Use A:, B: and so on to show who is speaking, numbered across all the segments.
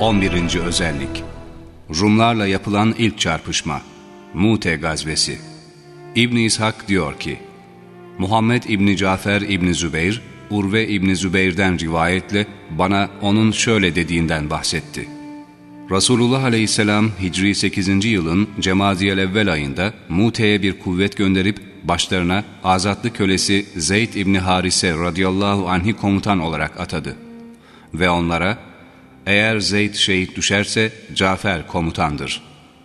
A: 11. Özellik Rumlarla yapılan ilk çarpışma Mute gazvesi İbn İshak diyor ki Muhammed İbni Cafer İbni Zübeyr Urve İbni Zübeyr'den rivayetle bana onun şöyle dediğinden bahsetti. Resulullah Aleyhisselam Hicri 8. yılın Cemaziyel evvel ayında Mute'ye bir kuvvet gönderip başlarına azatlı kölesi Zeyd İbni Harise radıyallahu anhi komutan olarak atadı. Ve onlara eğer Zeyd şehit düşerse Cafer komutandır.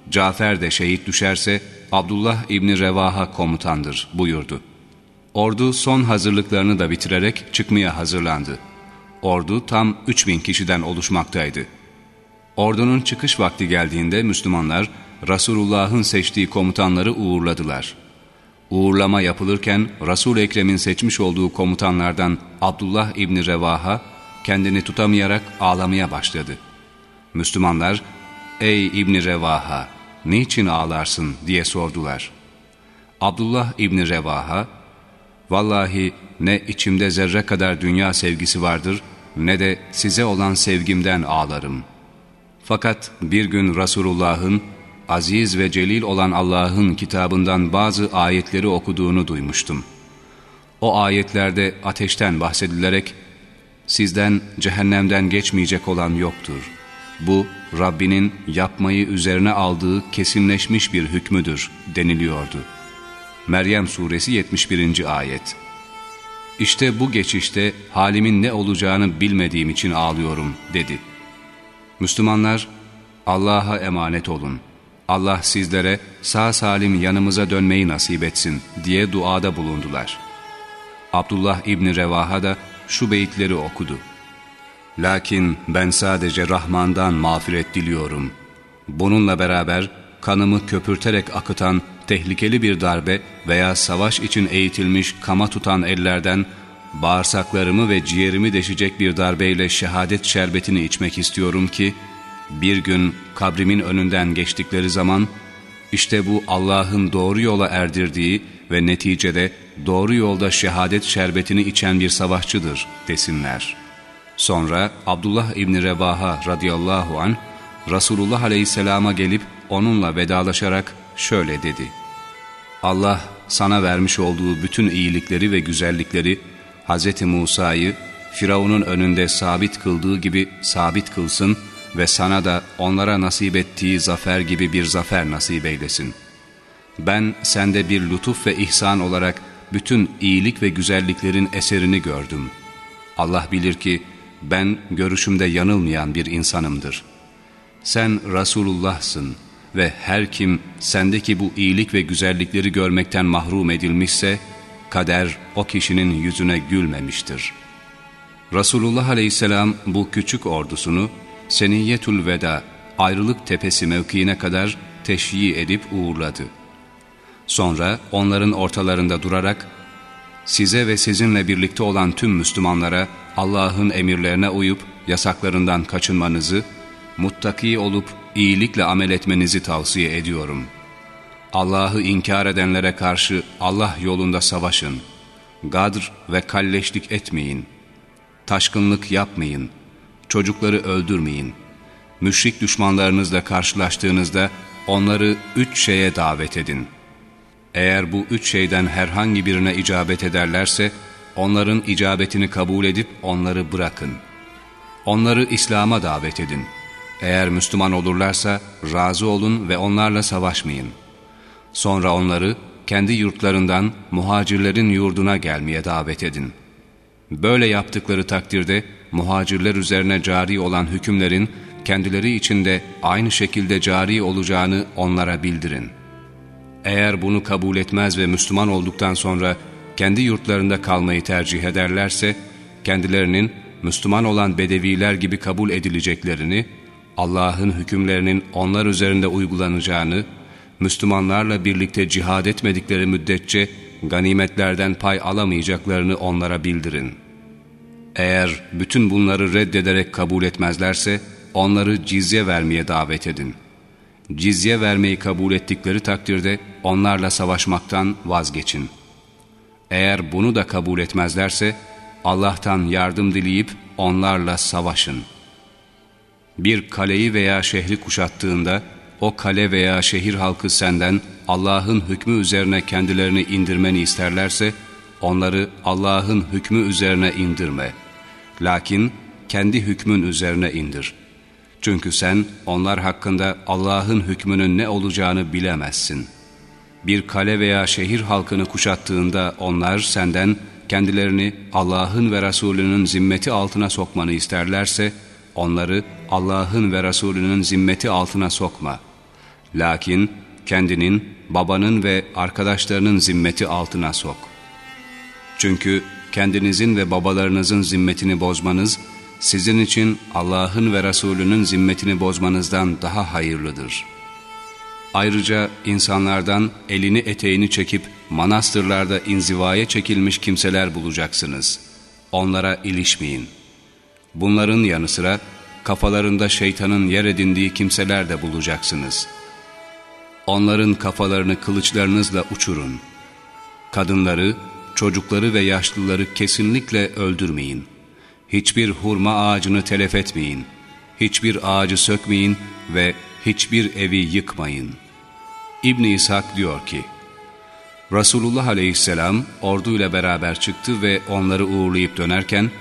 A: Cafer de şehit düşerse Abdullah İbni Revaha komutandır buyurdu. Ordu son hazırlıklarını da bitirerek çıkmaya hazırlandı. Ordu tam 3000 kişiden oluşmaktaydı. Ordunun çıkış vakti geldiğinde Müslümanlar Resulullah'ın seçtiği komutanları uğurladılar. Uğurlama yapılırken Resul Ekrem'in seçmiş olduğu komutanlardan Abdullah İbni Revaha kendini tutamayarak ağlamaya başladı. Müslümanlar, ''Ey İbni Revaha, niçin ağlarsın?'' diye sordular. Abdullah İbni Revaha, ''Vallahi ne içimde zerre kadar dünya sevgisi vardır, ne de size olan sevgimden ağlarım. Fakat bir gün Resulullah'ın, aziz ve celil olan Allah'ın kitabından bazı ayetleri okuduğunu duymuştum. O ayetlerde ateşten bahsedilerek, sizden cehennemden geçmeyecek olan yoktur. Bu Rabbinin yapmayı üzerine aldığı kesinleşmiş bir hükmüdür deniliyordu. Meryem Suresi 71. Ayet İşte bu geçişte halimin ne olacağını bilmediğim için ağlıyorum dedi. Müslümanlar Allah'a emanet olun. Allah sizlere sağ salim yanımıza dönmeyi nasip etsin diye duada bulundular. Abdullah İbni Revaha da şu beyitleri okudu. Lakin ben sadece Rahman'dan mağfiret diliyorum. Bununla beraber kanımı köpürterek akıtan tehlikeli bir darbe veya savaş için eğitilmiş kama tutan ellerden bağırsaklarımı ve ciğerimi deşecek bir darbeyle şehadet şerbetini içmek istiyorum ki, bir gün kabrimin önünden geçtikleri zaman, işte bu Allah'ın doğru yola erdirdiği ve neticede doğru yolda şehadet şerbetini içen bir savaşçıdır desinler. Sonra Abdullah İbni Revaha radıyallahu an Resulullah aleyhisselama gelip onunla vedalaşarak şöyle dedi. Allah sana vermiş olduğu bütün iyilikleri ve güzellikleri Hz. Musa'yı Firavun'un önünde sabit kıldığı gibi sabit kılsın ve sana da onlara nasip ettiği zafer gibi bir zafer nasip eylesin. Ben sende bir lütuf ve ihsan olarak bütün iyilik ve güzelliklerin eserini gördüm. Allah bilir ki ben görüşümde yanılmayan bir insanımdır. Sen Resulullah'sın ve her kim sendeki bu iyilik ve güzellikleri görmekten mahrum edilmişse, kader o kişinin yüzüne gülmemiştir. Resulullah aleyhisselam bu küçük ordusunu Seniyyetül Veda, ayrılık tepesi mevkiine kadar teşyi edip uğurladı. Sonra onların ortalarında durarak, size ve sizinle birlikte olan tüm Müslümanlara Allah'ın emirlerine uyup yasaklarından kaçınmanızı, muttaki olup iyilikle amel etmenizi tavsiye ediyorum. Allah'ı inkar edenlere karşı Allah yolunda savaşın. Gadr ve kalleşlik etmeyin. Taşkınlık yapmayın. Çocukları öldürmeyin. Müşrik düşmanlarınızla karşılaştığınızda onları üç şeye davet edin.'' Eğer bu üç şeyden herhangi birine icabet ederlerse, onların icabetini kabul edip onları bırakın. Onları İslam'a davet edin. Eğer Müslüman olurlarsa razı olun ve onlarla savaşmayın. Sonra onları kendi yurtlarından muhacirlerin yurduna gelmeye davet edin. Böyle yaptıkları takdirde muhacirler üzerine cari olan hükümlerin kendileri içinde aynı şekilde cari olacağını onlara bildirin.'' Eğer bunu kabul etmez ve Müslüman olduktan sonra kendi yurtlarında kalmayı tercih ederlerse, kendilerinin Müslüman olan bedeviler gibi kabul edileceklerini, Allah'ın hükümlerinin onlar üzerinde uygulanacağını, Müslümanlarla birlikte cihad etmedikleri müddetçe ganimetlerden pay alamayacaklarını onlara bildirin. Eğer bütün bunları reddederek kabul etmezlerse, onları cizye vermeye davet edin.'' cizye vermeyi kabul ettikleri takdirde onlarla savaşmaktan vazgeçin. Eğer bunu da kabul etmezlerse, Allah'tan yardım dileyip onlarla savaşın. Bir kaleyi veya şehri kuşattığında, o kale veya şehir halkı senden Allah'ın hükmü üzerine kendilerini indirmeni isterlerse, onları Allah'ın hükmü üzerine indirme. Lakin kendi hükmün üzerine indir. Çünkü sen onlar hakkında Allah'ın hükmünün ne olacağını bilemezsin. Bir kale veya şehir halkını kuşattığında onlar senden kendilerini Allah'ın ve Resulünün zimmeti altına sokmanı isterlerse, onları Allah'ın ve Resulünün zimmeti altına sokma. Lakin kendinin, babanın ve arkadaşlarının zimmeti altına sok. Çünkü kendinizin ve babalarınızın zimmetini bozmanız, sizin için Allah'ın ve Resulünün zimmetini bozmanızdan daha hayırlıdır. Ayrıca insanlardan elini eteğini çekip manastırlarda inzivaya çekilmiş kimseler bulacaksınız. Onlara ilişmeyin. Bunların yanı sıra kafalarında şeytanın yer edindiği kimseler de bulacaksınız. Onların kafalarını kılıçlarınızla uçurun. Kadınları, çocukları ve yaşlıları kesinlikle öldürmeyin. Hiçbir hurma ağacını telef etmeyin. Hiçbir ağacı sökmeyin ve hiçbir evi yıkmayın. İbn İshak diyor ki, Resulullah aleyhisselam orduyla beraber çıktı ve onları uğurlayıp dönerken,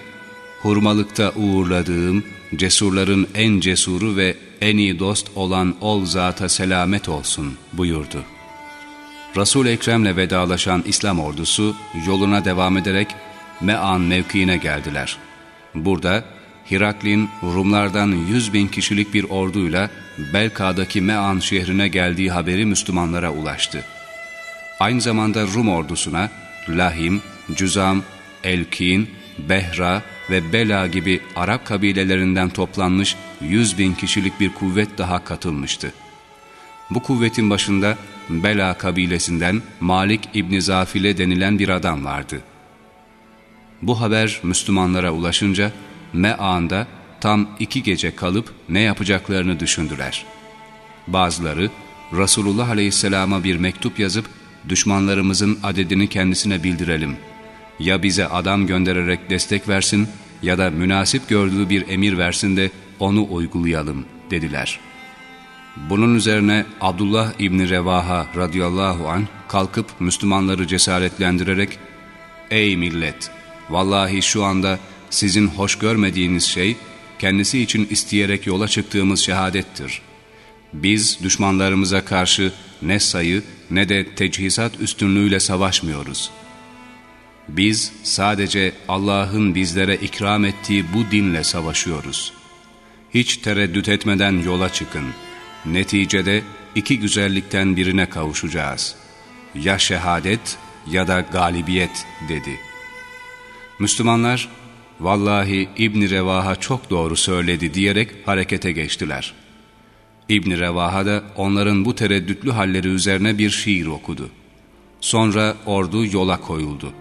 A: hurmalıkta uğurladığım, cesurların en cesuru ve en iyi dost olan ol zata selamet olsun buyurdu. Resul Ekrem'le vedalaşan İslam ordusu yoluna devam ederek Me'an mevkiine geldiler. Burada Hiraklin Rumlardan yüz bin kişilik bir orduyla Belka'daki Me'an şehrine geldiği haberi Müslümanlara ulaştı. Aynı zamanda Rum ordusuna Lahim, Cüzam, Elkin, Behra ve Bela gibi Arap kabilelerinden toplanmış yüz bin kişilik bir kuvvet daha katılmıştı. Bu kuvvetin başında Bela kabilesinden Malik İbni Zafile denilen bir adam vardı. Bu haber Müslümanlara ulaşınca Me'an'da tam iki gece kalıp ne yapacaklarını düşündüler. Bazıları Resulullah Aleyhisselam'a bir mektup yazıp düşmanlarımızın adedini kendisine bildirelim. Ya bize adam göndererek destek versin ya da münasip gördüğü bir emir versin de onu uygulayalım dediler. Bunun üzerine Abdullah İbni Revaha radıyallahu an kalkıp Müslümanları cesaretlendirerek Ey millet! Vallahi şu anda sizin hoş görmediğiniz şey kendisi için isteyerek yola çıktığımız şehadettir. Biz düşmanlarımıza karşı ne sayı ne de teçhizat üstünlüğüyle savaşmıyoruz. Biz sadece Allah'ın bizlere ikram ettiği bu dinle savaşıyoruz. Hiç tereddüt etmeden yola çıkın. Neticede iki güzellikten birine kavuşacağız. Ya şehadet ya da galibiyet dedi. Müslümanlar, vallahi İbni Revaha çok doğru söyledi diyerek harekete geçtiler.'' İbn Revaha da onların bu tereddütlü halleri üzerine bir şiir okudu. Sonra ordu yola koyuldu.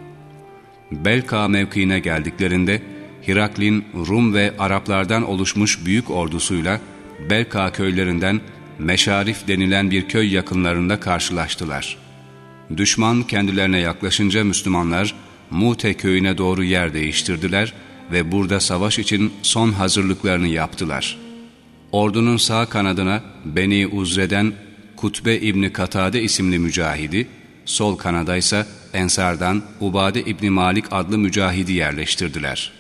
A: Belka mevkiine geldiklerinde Hiraklin Rum ve Araplardan oluşmuş büyük ordusuyla Belka köylerinden Meşarif denilen bir köy yakınlarında karşılaştılar. Düşman kendilerine yaklaşınca Müslümanlar Mute köyüne doğru yer değiştirdiler ve burada savaş için son hazırlıklarını yaptılar.'' Ordunun sağ kanadına Beni Uzre'den Kutbe İbni Katade isimli mücahidi, sol kanada ise Ensardan Ubade İbni Malik adlı mücahidi yerleştirdiler.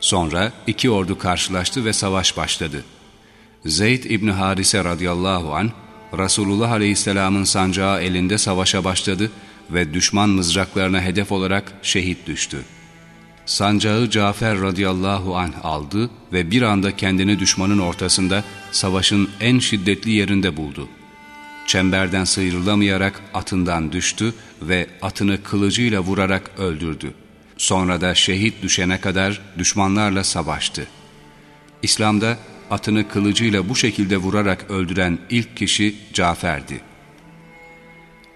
A: Sonra iki ordu karşılaştı ve savaş başladı. Zeyd İbni Harise radıyallahu an Resulullah aleyhisselamın sancağı elinde savaşa başladı ve düşman mızraklarına hedef olarak şehit düştü.'' Sancağı Cafer radıyallahu anh aldı ve bir anda kendini düşmanın ortasında savaşın en şiddetli yerinde buldu. Çemberden sıyrılamayarak atından düştü ve atını kılıcıyla vurarak öldürdü. Sonra da şehit düşene kadar düşmanlarla savaştı. İslam'da atını kılıcıyla bu şekilde vurarak öldüren ilk kişi Cafer'di.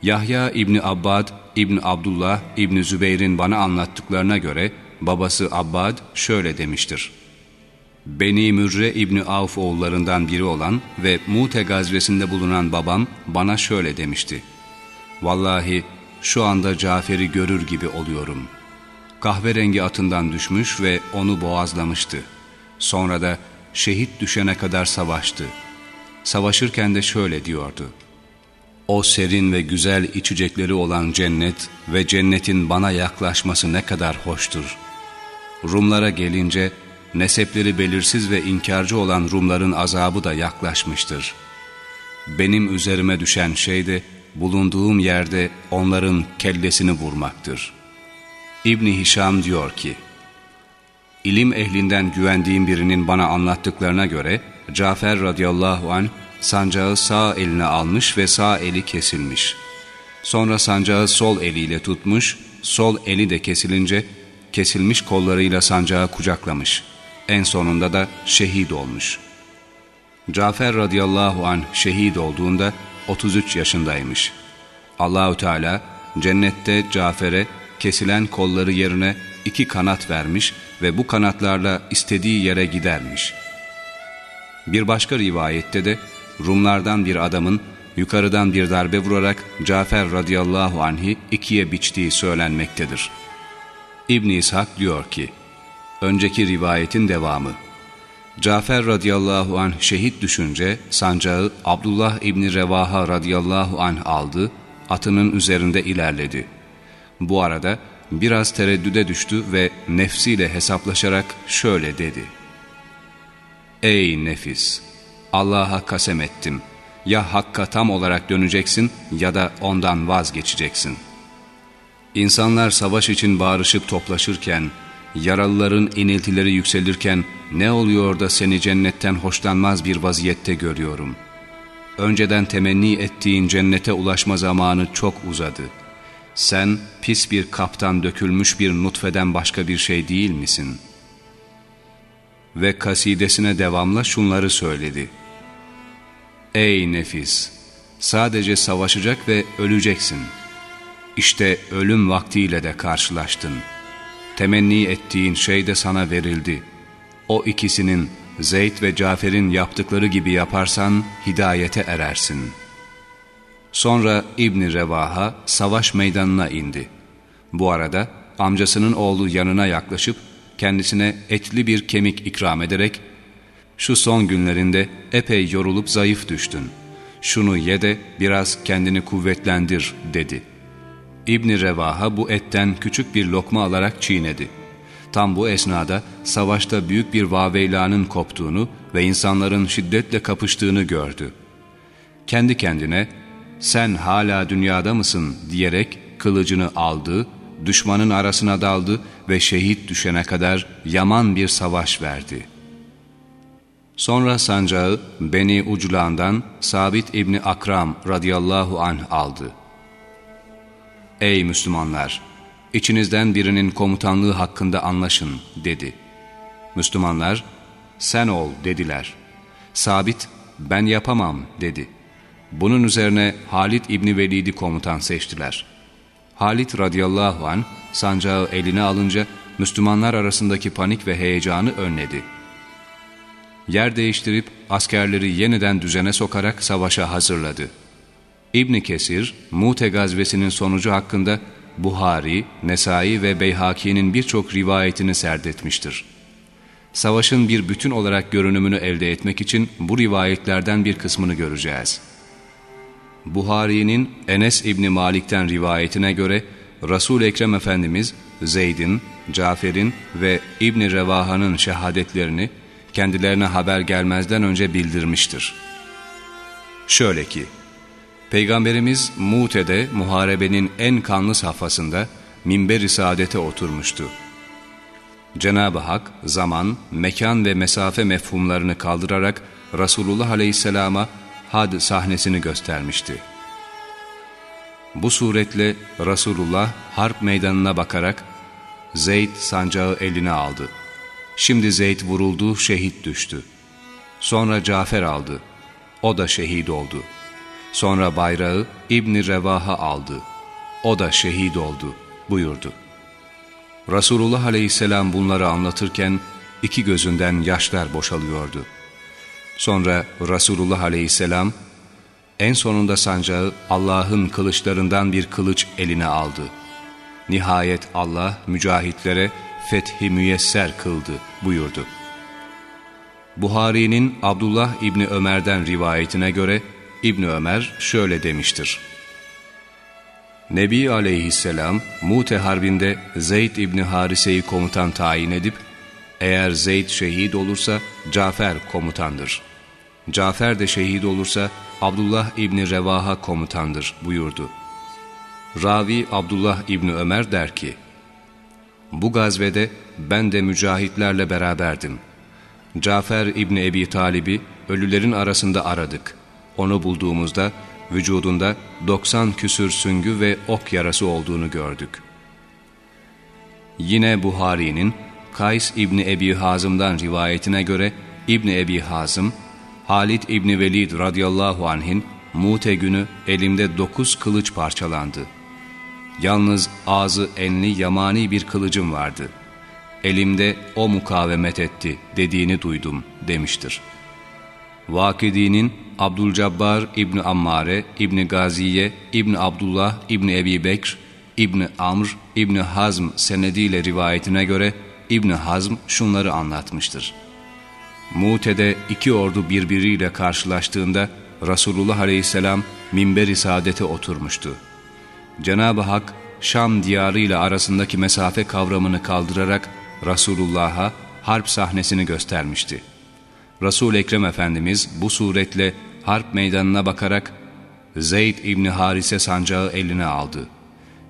A: Yahya İbni Abbad, İbni Abdullah, İbni Zübeyir'in bana anlattıklarına göre babası Abbad şöyle demiştir. Beni Mürre İbni Avf oğullarından biri olan ve Mute gazvesinde bulunan babam bana şöyle demişti. Vallahi şu anda Cafer'i görür gibi oluyorum. kahverengi atından düşmüş ve onu boğazlamıştı. Sonra da şehit düşene kadar savaştı. Savaşırken de şöyle diyordu. O serin ve güzel içecekleri olan cennet ve cennetin bana yaklaşması ne kadar hoştur. Rumlara gelince nesepleri belirsiz ve inkarcı olan Rumların azabı da yaklaşmıştır. Benim üzerime düşen şey de bulunduğum yerde onların kellesini vurmaktır. İbni Hişam diyor ki, İlim ehlinden güvendiğim birinin bana anlattıklarına göre Cafer radıyallahu an sancağı sağ eline almış ve sağ eli kesilmiş. Sonra sancağı sol eliyle tutmuş, sol eli de kesilince kesilmiş kollarıyla sancağı kucaklamış. En sonunda da şehit olmuş. Cafer radıyallahu an şehit olduğunda 33 yaşındaymış. Allahü Teala cennette Cafer'e kesilen kolları yerine iki kanat vermiş ve bu kanatlarla istediği yere gidermiş. Bir başka rivayette de Rumlardan bir adamın yukarıdan bir darbe vurarak Cafer radıyallahu anhi ikiye biçtiği söylenmektedir. İbn İshak diyor ki, önceki rivayetin devamı, Cafer radıyallahu anh şehit düşünce sancağı Abdullah İbni Revaha radıyallahu anh aldı, atının üzerinde ilerledi. Bu arada biraz tereddüde düştü ve nefsiyle hesaplaşarak şöyle dedi. Ey nefis! Allah'a kasem ettim. Ya Hakk'a tam olarak döneceksin ya da ondan vazgeçeceksin. İnsanlar savaş için bağırışıp toplaşırken, yaralıların iniltileri yükselirken ne oluyor da seni cennetten hoşlanmaz bir vaziyette görüyorum. Önceden temenni ettiğin cennete ulaşma zamanı çok uzadı. Sen pis bir kaptan dökülmüş bir nutfeden başka bir şey değil misin? Ve kasidesine devamla şunları söyledi. Ey nefis! Sadece savaşacak ve öleceksin. İşte ölüm vaktiyle de karşılaştın. Temenni ettiğin şey de sana verildi. O ikisinin Zeyd ve Cafer'in yaptıkları gibi yaparsan hidayete erersin. Sonra İbni Revaha savaş meydanına indi. Bu arada amcasının oğlu yanına yaklaşıp kendisine etli bir kemik ikram ederek şu son günlerinde epey yorulup zayıf düştün. Şunu ye de biraz kendini kuvvetlendir dedi. İbni Revaha bu etten küçük bir lokma alarak çiğnedi. Tam bu esnada savaşta büyük bir vaveylanın koptuğunu ve insanların şiddetle kapıştığını gördü. Kendi kendine sen hala dünyada mısın diyerek kılıcını aldı, düşmanın arasına daldı ve şehit düşene kadar yaman bir savaş verdi.'' Sonra sancağı Beni Uclan'dan Sabit İbni Akram radıyallahu anh aldı. Ey Müslümanlar! İçinizden birinin komutanlığı hakkında anlaşın dedi. Müslümanlar, sen ol dediler. Sabit, ben yapamam dedi. Bunun üzerine Halid İbni Velid'i komutan seçtiler. Halid radıyallahu an sancağı eline alınca Müslümanlar arasındaki panik ve heyecanı önledi.'' yer değiştirip askerleri yeniden düzene sokarak savaşa hazırladı. İbni Kesir, Mute gazvesinin sonucu hakkında Buhari, Nesai ve Beyhaki'nin birçok rivayetini serdetmiştir. Savaşın bir bütün olarak görünümünü elde etmek için bu rivayetlerden bir kısmını göreceğiz. Buhari'nin Enes İbni Malik'ten rivayetine göre resul Ekrem Efendimiz Zeyd'in, Cafer'in ve İbni Revaha'nın şehadetlerini kendilerine haber gelmezden önce bildirmiştir. Şöyle ki, Peygamberimiz Mute'de muharebenin en kanlı safhasında minber-i saadete oturmuştu. Cenab-ı Hak zaman, mekan ve mesafe mefhumlarını kaldırarak Resulullah Aleyhisselam'a had sahnesini göstermişti. Bu suretle Resulullah harp meydanına bakarak Zeyd sancağı eline aldı. Şimdi Zeyd vuruldu, şehit düştü. Sonra Cafer aldı. O da şehit oldu. Sonra bayrağı İbni Revaha aldı. O da şehit oldu buyurdu. Resulullah aleyhisselam bunları anlatırken iki gözünden yaşlar boşalıyordu. Sonra Resulullah aleyhisselam en sonunda sancağı Allah'ın kılıçlarından bir kılıç eline aldı. Nihayet Allah mücahitlere fethi müyesser kıldı buyurdu. Buhari'nin Abdullah İbni Ömer'den rivayetine göre İbni Ömer şöyle demiştir. Nebi aleyhisselam Mute Harbi'nde Zeyd İbni Harise'yi komutan tayin edip eğer Zeyd şehit olursa Cafer komutandır. Cafer de şehit olursa Abdullah İbni Revaha komutandır buyurdu. Ravi Abdullah İbni Ömer der ki, Bu gazvede ben de mücahitlerle beraberdim. Cafer İbni Ebi Talib'i ölülerin arasında aradık. Onu bulduğumuzda vücudunda 90 küsür süngü ve ok yarası olduğunu gördük. Yine Buhari'nin Kays İbni Ebi Hazım'dan rivayetine göre İbni Ebi Hazım, Halid İbni Velid radıyallahu anh'in Mute günü elimde dokuz kılıç parçalandı. Yalnız ağzı enli yamani bir kılıcım vardı. Elimde o mukavemet etti dediğini duydum demiştir. Vakidi'nin Abdülcabbar İbni Ammare, İbni Gaziye, İbni Abdullah, İbni Ebi Bekr, İbni Amr, İbni Hazm senediyle rivayetine göre İbni Hazm şunları anlatmıştır. Mute'de iki ordu birbiriyle karşılaştığında Resulullah Aleyhisselam minber-i saadete oturmuştu. Cenab-ı Hak Şam diyarı ile arasındaki mesafe kavramını kaldırarak Resulullah'a harp sahnesini göstermişti. Resul Ekrem Efendimiz bu suretle harp meydanına bakarak Zeyd İbni Harise sancağı eline aldı.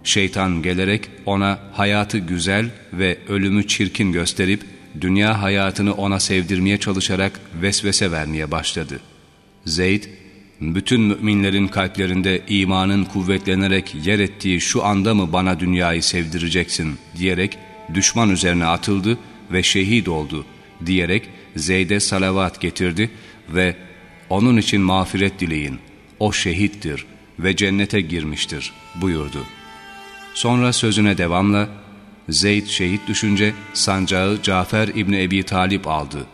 A: Şeytan gelerek ona hayatı güzel ve ölümü çirkin gösterip dünya hayatını ona sevdirmeye çalışarak vesvese vermeye başladı. Zeyd, bütün müminlerin kalplerinde imanın kuvvetlenerek yer ettiği şu anda mı bana dünyayı sevdireceksin diyerek düşman üzerine atıldı ve şehit oldu diyerek Zeyd'e salavat getirdi ve onun için mağfiret dileyin, o şehittir ve cennete girmiştir buyurdu. Sonra sözüne devamla, Zeyd şehit düşünce sancağı Cafer İbni Ebi Talip aldı.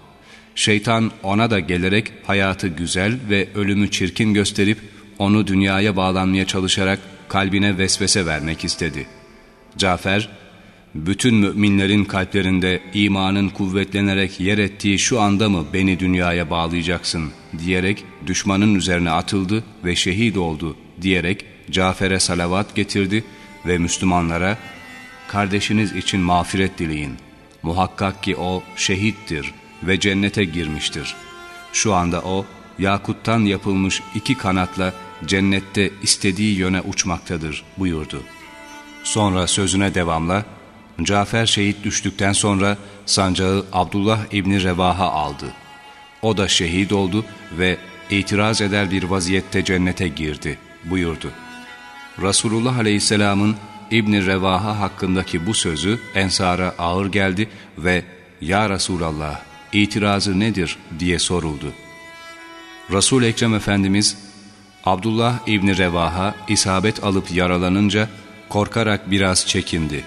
A: Şeytan ona da gelerek hayatı güzel ve ölümü çirkin gösterip onu dünyaya bağlanmaya çalışarak kalbine vesvese vermek istedi. Cafer, bütün müminlerin kalplerinde imanın kuvvetlenerek yer ettiği şu anda mı beni dünyaya bağlayacaksın diyerek düşmanın üzerine atıldı ve şehit oldu diyerek Cafer'e salavat getirdi ve Müslümanlara kardeşiniz için mağfiret dileyin. Muhakkak ki o şehittir ve cennete girmiştir. Şu anda o yakuttan yapılmış iki kanatla cennette istediği yöne uçmaktadır buyurdu. Sonra sözüne devamla Cafer şehit düştükten sonra sancağı Abdullah İbni Revaha aldı. O da şehit oldu ve itiraz eder bir vaziyette cennete girdi buyurdu. Resulullah Aleyhisselam'ın İbni Revaha hakkındaki bu sözü Ensar'a ağır geldi ve ''Ya Resulallah, itirazı nedir?'' diye soruldu. Resul Ekrem Efendimiz, Abdullah İbni Revaha isabet alıp yaralanınca korkarak biraz çekindi.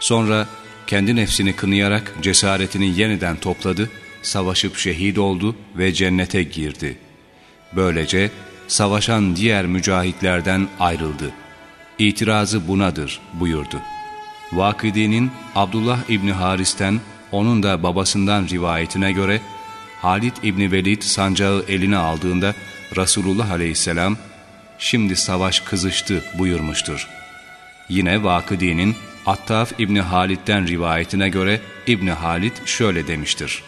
A: Sonra kendi nefsini kınayarak cesaretini yeniden topladı, savaşıp şehit oldu ve cennete girdi. Böylece savaşan diğer mücahitlerden ayrıldı. İtirazı bunadır buyurdu. Vakidi'nin Abdullah İbni Haris'ten, onun da babasından rivayetine göre, Halid İbni Velid sancağı eline aldığında Resulullah Aleyhisselam, şimdi savaş kızıştı buyurmuştur. Yine Vakidi'nin Attaf İbni Halid'den rivayetine göre İbni Halid şöyle demiştir.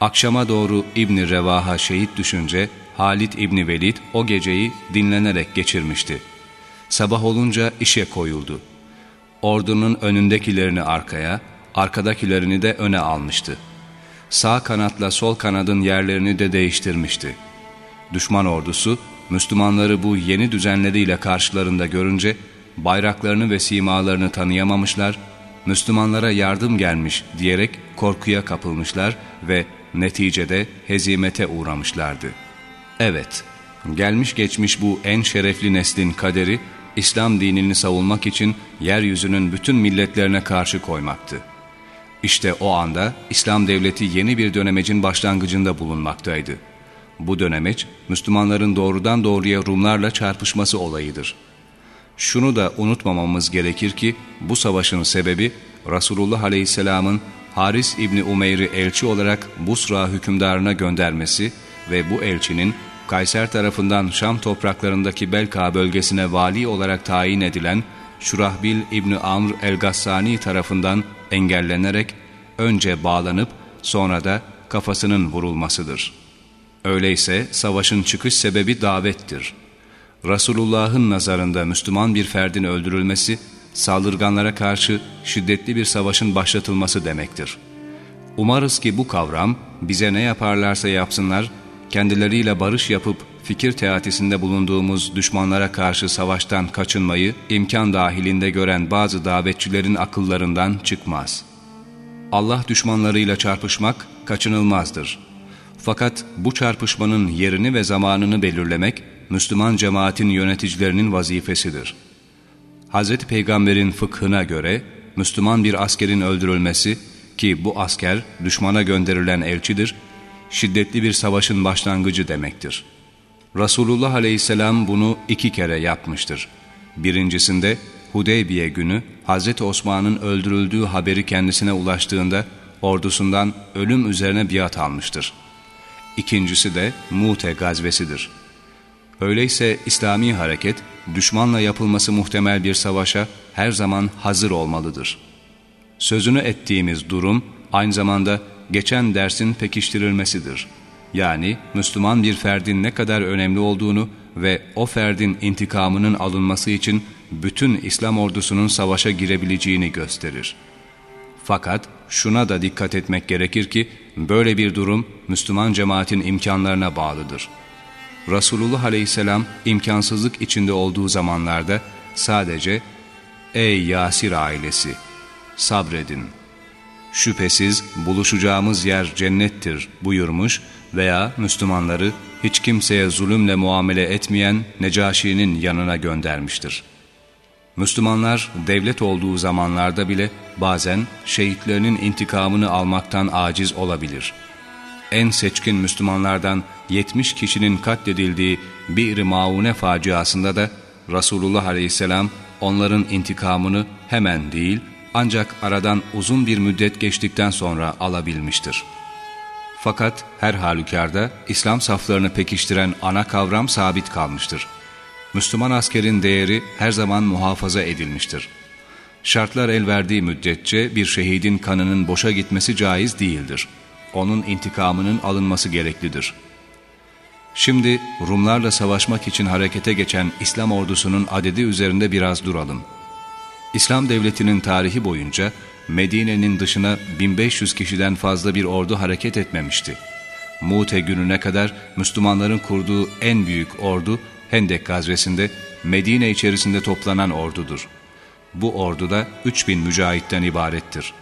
A: Akşama doğru İbni Revaha şehit düşünce Halid İbni Velid o geceyi dinlenerek geçirmişti. Sabah olunca işe koyuldu. Ordunun önündekilerini arkaya, arkadakilerini de öne almıştı. Sağ kanatla sol kanadın yerlerini de değiştirmişti. Düşman ordusu Müslümanları bu yeni düzenleriyle karşılarında görünce bayraklarını ve simalarını tanıyamamışlar, Müslümanlara yardım gelmiş diyerek korkuya kapılmışlar ve neticede hezimete uğramışlardı. Evet, gelmiş geçmiş bu en şerefli neslin kaderi, İslam dinini savunmak için yeryüzünün bütün milletlerine karşı koymaktı. İşte o anda İslam devleti yeni bir dönemecin başlangıcında bulunmaktaydı. Bu dönemeç, Müslümanların doğrudan doğruya Rumlarla çarpışması olayıdır. Şunu da unutmamamız gerekir ki bu savaşın sebebi Resulullah Aleyhisselam'ın Haris İbni Umeyr'i elçi olarak Busra hükümdarına göndermesi ve bu elçinin Kayser tarafından Şam topraklarındaki Belka bölgesine vali olarak tayin edilen Şurahbil İbni Amr el-Gassani tarafından engellenerek önce bağlanıp sonra da kafasının vurulmasıdır. Öyleyse savaşın çıkış sebebi davettir. Resulullah'ın nazarında Müslüman bir ferdin öldürülmesi, saldırganlara karşı şiddetli bir savaşın başlatılması demektir. Umarız ki bu kavram bize ne yaparlarsa yapsınlar, kendileriyle barış yapıp fikir teatisinde bulunduğumuz düşmanlara karşı savaştan kaçınmayı imkan dahilinde gören bazı davetçilerin akıllarından çıkmaz. Allah düşmanlarıyla çarpışmak kaçınılmazdır. Fakat bu çarpışmanın yerini ve zamanını belirlemek Müslüman cemaatin yöneticilerinin vazifesidir. Hz. Peygamber'in fıkhına göre Müslüman bir askerin öldürülmesi ki bu asker düşmana gönderilen elçidir, şiddetli bir savaşın başlangıcı demektir. Resulullah aleyhisselam bunu iki kere yapmıştır. Birincisinde Hudeybiye günü Hz. Osman'ın öldürüldüğü haberi kendisine ulaştığında ordusundan ölüm üzerine biat almıştır. İkincisi de Mute gazvesidir. Öyleyse İslami hareket, düşmanla yapılması muhtemel bir savaşa her zaman hazır olmalıdır. Sözünü ettiğimiz durum, aynı zamanda geçen dersin pekiştirilmesidir. Yani Müslüman bir ferdin ne kadar önemli olduğunu ve o ferdin intikamının alınması için bütün İslam ordusunun savaşa girebileceğini gösterir. Fakat şuna da dikkat etmek gerekir ki böyle bir durum Müslüman cemaatin imkanlarına bağlıdır. Resulullah Aleyhisselam imkansızlık içinde olduğu zamanlarda sadece ''Ey Yasir ailesi, sabredin. Şüphesiz buluşacağımız yer cennettir.'' buyurmuş veya Müslümanları hiç kimseye zulümle muamele etmeyen Necaşi'nin yanına göndermiştir. Müslümanlar devlet olduğu zamanlarda bile bazen şehitlerinin intikamını almaktan aciz olabilir. En seçkin Müslümanlardan 70 kişinin katledildiği bir Maune faciasında da Resulullah Aleyhisselam onların intikamını hemen değil ancak aradan uzun bir müddet geçtikten sonra alabilmiştir. Fakat her halükarda İslam saflarını pekiştiren ana kavram sabit kalmıştır. Müslüman askerin değeri her zaman muhafaza edilmiştir. Şartlar el verdiği müddetçe bir şehidin kanının boşa gitmesi caiz değildir. Onun intikamının alınması gereklidir. Şimdi Rumlarla savaşmak için harekete geçen İslam ordusunun adedi üzerinde biraz duralım. İslam devletinin tarihi boyunca Medine'nin dışına 1500 kişiden fazla bir ordu hareket etmemişti. Mute gününe kadar Müslümanların kurduğu en büyük ordu Hendek gazvesinde Medine içerisinde toplanan ordudur. Bu ordu da 3000 mücahitten ibarettir.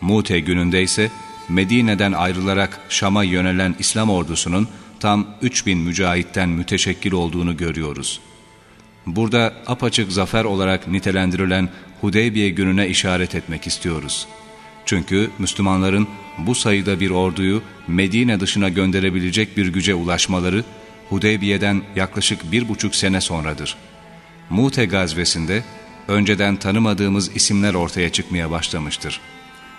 A: Mute gününde ise Medine'den ayrılarak Şam'a yönelen İslam ordusunun tam 3000 mücahitten müteşekkil olduğunu görüyoruz. Burada apaçık zafer olarak nitelendirilen Hudeybiye gününe işaret etmek istiyoruz. Çünkü Müslümanların bu sayıda bir orduyu Medine dışına gönderebilecek bir güce ulaşmaları Hudeybiye'den yaklaşık bir buçuk sene sonradır. Mute gazvesinde önceden tanımadığımız isimler ortaya çıkmaya başlamıştır.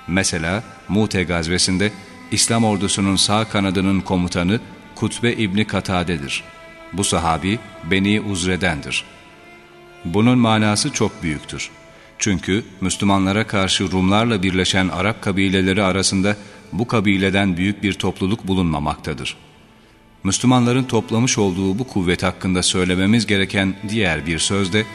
A: Mesela Mute gazvesinde İslam ordusunun sağ kanadının komutanı Kutbe İbni Katade'dir. Bu sahabi Beni Uzre'dendir. Bunun manası çok büyüktür. Çünkü Müslümanlara karşı Rumlarla birleşen Arap kabileleri arasında bu kabileden büyük bir topluluk bulunmamaktadır. Müslümanların toplamış olduğu bu kuvvet hakkında söylememiz gereken diğer bir söz de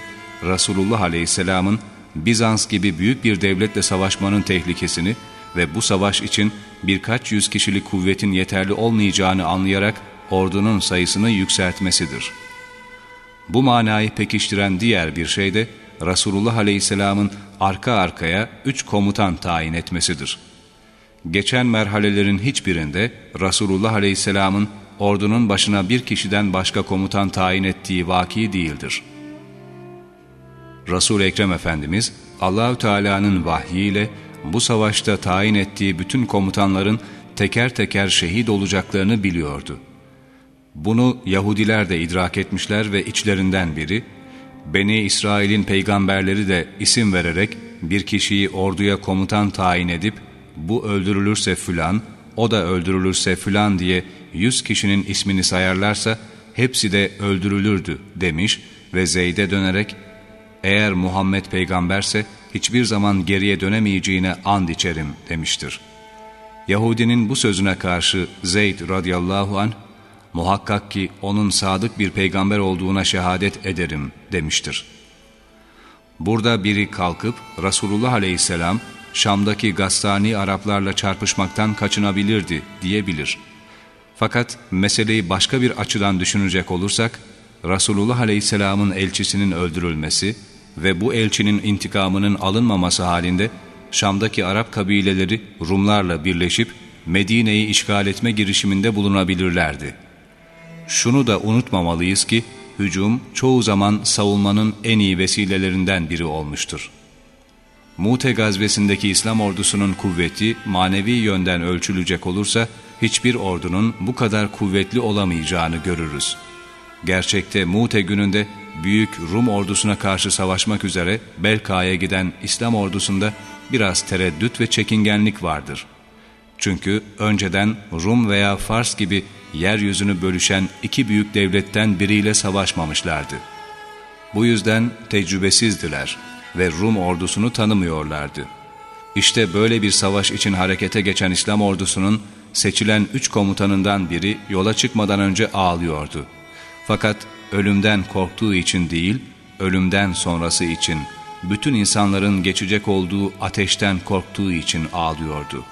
A: Resulullah Aleyhisselam'ın Bizans gibi büyük bir devletle savaşmanın tehlikesini ve bu savaş için birkaç yüz kişilik kuvvetin yeterli olmayacağını anlayarak ordunun sayısını yükseltmesidir. Bu manayı pekiştiren diğer bir şey de Resulullah Aleyhisselam'ın arka arkaya üç komutan tayin etmesidir. Geçen merhalelerin hiçbirinde Resulullah Aleyhisselam'ın ordunun başına bir kişiden başka komutan tayin ettiği vaki değildir. Resul Ekrem Efendimiz Allahü Teala'nın vahyiyle bu savaşta tayin ettiği bütün komutanların teker teker şehit olacaklarını biliyordu. Bunu Yahudiler de idrak etmişler ve içlerinden biri, Beni İsrail'in peygamberleri de isim vererek bir kişiyi orduya komutan tayin edip bu öldürülürse filan, o da öldürülürse filan diye yüz kişinin ismini sayarlarsa hepsi de öldürülürdü demiş ve Zeyd'e dönerek eğer Muhammed peygamberse hiçbir zaman geriye dönemeyeceğine and içerim demiştir. Yahudinin bu sözüne karşı Zeyd radıyallahu anh muhakkak ki onun sadık bir peygamber olduğuna şehadet ederim demiştir. Burada biri kalkıp Resulullah aleyhisselam Şam'daki Gassani Araplarla çarpışmaktan kaçınabilirdi diyebilir. Fakat meseleyi başka bir açıdan düşünecek olursak, Resulullah Aleyhisselam'ın elçisinin öldürülmesi ve bu elçinin intikamının alınmaması halinde Şam'daki Arap kabileleri Rumlarla birleşip Medine'yi işgal etme girişiminde bulunabilirlerdi. Şunu da unutmamalıyız ki, hücum çoğu zaman savunmanın en iyi vesilelerinden biri olmuştur. Mute gazvesindeki İslam ordusunun kuvveti manevi yönden ölçülecek olursa hiçbir ordunun bu kadar kuvvetli olamayacağını görürüz. Gerçekte Mute gününde büyük Rum ordusuna karşı savaşmak üzere Belka'ya giden İslam ordusunda biraz tereddüt ve çekingenlik vardır. Çünkü önceden Rum veya Fars gibi yeryüzünü bölüşen iki büyük devletten biriyle savaşmamışlardı. Bu yüzden tecrübesizdiler ve Rum ordusunu tanımıyorlardı. İşte böyle bir savaş için harekete geçen İslam ordusunun seçilen üç komutanından biri yola çıkmadan önce ağlıyordu. Fakat ölümden korktuğu için değil, ölümden sonrası için, bütün insanların geçecek olduğu ateşten korktuğu için ağlıyordu.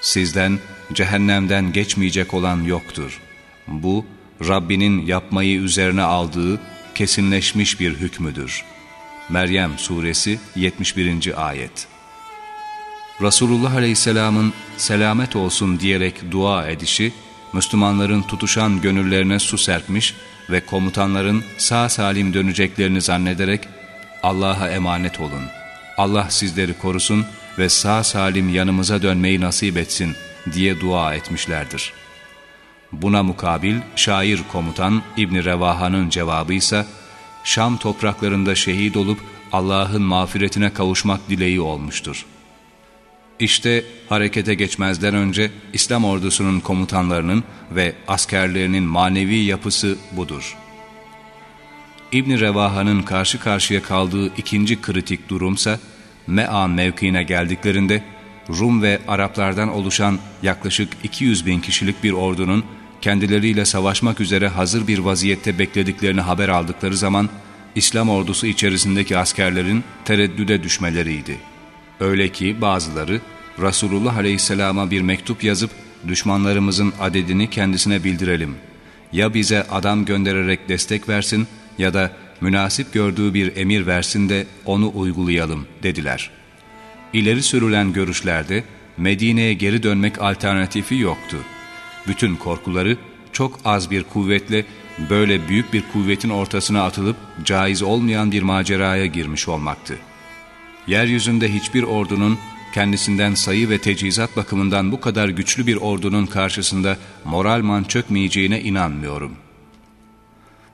A: Sizden cehennemden geçmeyecek olan yoktur. Bu, Rabbinin yapmayı üzerine aldığı kesinleşmiş bir hükmüdür.'' Meryem Suresi 71. Ayet Resulullah Aleyhisselam'ın selamet olsun diyerek dua edişi, Müslümanların tutuşan gönüllerine su serpmiş ve komutanların sağ salim döneceklerini zannederek Allah'a emanet olun, Allah sizleri korusun ve sağ salim yanımıza dönmeyi nasip etsin diye dua etmişlerdir. Buna mukabil şair komutan İbni Revaha'nın cevabı ise Şam topraklarında şehit olup Allah'ın mağfiretine kavuşmak dileği olmuştur. İşte harekete geçmezden önce İslam ordusunun komutanlarının ve askerlerinin manevi yapısı budur. İbn Revaha'nın karşı karşıya kaldığı ikinci kritik durumsa Me'an mevkiine geldiklerinde Rum ve Araplardan oluşan yaklaşık 200 bin kişilik bir ordunun kendileriyle savaşmak üzere hazır bir vaziyette beklediklerini haber aldıkları zaman İslam ordusu içerisindeki askerlerin tereddüde düşmeleriydi. Öyle ki bazıları Resulullah Aleyhisselam'a bir mektup yazıp düşmanlarımızın adedini kendisine bildirelim. Ya bize adam göndererek destek versin ya da münasip gördüğü bir emir versin de onu uygulayalım dediler. İleri sürülen görüşlerde Medine'ye geri dönmek alternatifi yoktu bütün korkuları çok az bir kuvvetle böyle büyük bir kuvvetin ortasına atılıp caiz olmayan bir maceraya girmiş olmaktı. Yeryüzünde hiçbir ordunun kendisinden sayı ve tecihizat bakımından bu kadar güçlü bir ordunun karşısında moralman çökmeyeceğine inanmıyorum.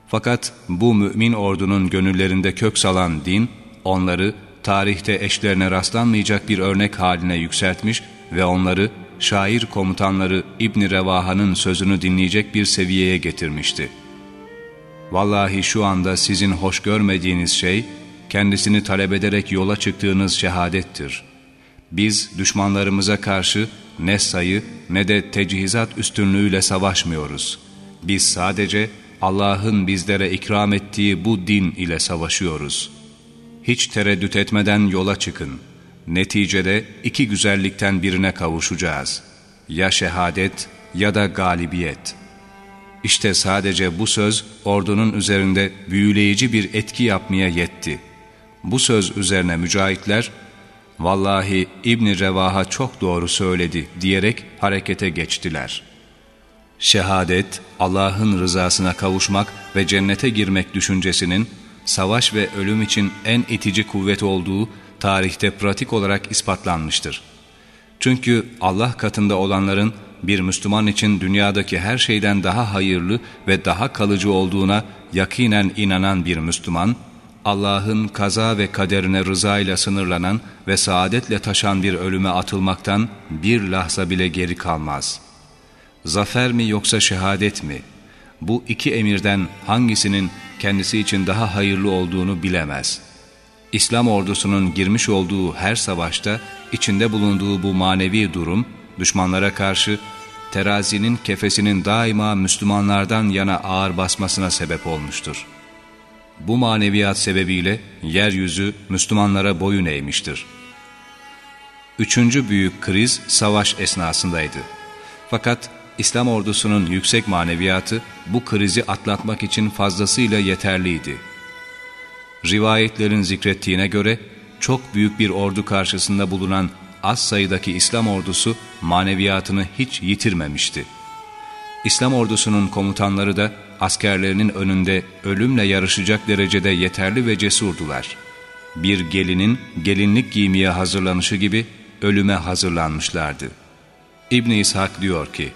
A: Fakat bu mümin ordunun gönüllerinde kök salan din, onları tarihte eşlerine rastlanmayacak bir örnek haline yükseltmiş ve onları şair komutanları İbni Revaha'nın sözünü dinleyecek bir seviyeye getirmişti. Vallahi şu anda sizin hoş görmediğiniz şey, kendisini talep ederek yola çıktığınız şehadettir. Biz düşmanlarımıza karşı ne sayı ne de tecihizat üstünlüğüyle savaşmıyoruz. Biz sadece Allah'ın bizlere ikram ettiği bu din ile savaşıyoruz. Hiç tereddüt etmeden yola çıkın.'' Neticede iki güzellikten birine kavuşacağız. Ya şehadet ya da galibiyet. İşte sadece bu söz ordunun üzerinde büyüleyici bir etki yapmaya yetti. Bu söz üzerine mücahitler, ''Vallahi İbni Revaha çok doğru söyledi.'' diyerek harekete geçtiler. Şehadet, Allah'ın rızasına kavuşmak ve cennete girmek düşüncesinin, savaş ve ölüm için en itici kuvvet olduğu tarihte pratik olarak ispatlanmıştır. Çünkü Allah katında olanların bir Müslüman için dünyadaki her şeyden daha hayırlı ve daha kalıcı olduğuna yakinen inanan bir Müslüman, Allah'ın kaza ve kaderine rızayla sınırlanan ve saadetle taşan bir ölüme atılmaktan bir lahza bile geri kalmaz. Zafer mi yoksa şehadet mi? Bu iki emirden hangisinin kendisi için daha hayırlı olduğunu bilemez. İslam ordusunun girmiş olduğu her savaşta içinde bulunduğu bu manevi durum, düşmanlara karşı terazinin kefesinin daima Müslümanlardan yana ağır basmasına sebep olmuştur. Bu maneviyat sebebiyle yeryüzü Müslümanlara boyun eğmiştir. Üçüncü büyük kriz savaş esnasındaydı. Fakat İslam ordusunun yüksek maneviyatı bu krizi atlatmak için fazlasıyla yeterliydi. Rivayetlerin zikrettiğine göre çok büyük bir ordu karşısında bulunan az sayıdaki İslam ordusu maneviyatını hiç yitirmemişti. İslam ordusunun komutanları da askerlerinin önünde ölümle yarışacak derecede yeterli ve cesurdular. Bir gelinin gelinlik giymeye hazırlanışı gibi ölüme hazırlanmışlardı. İbn İshak diyor ki,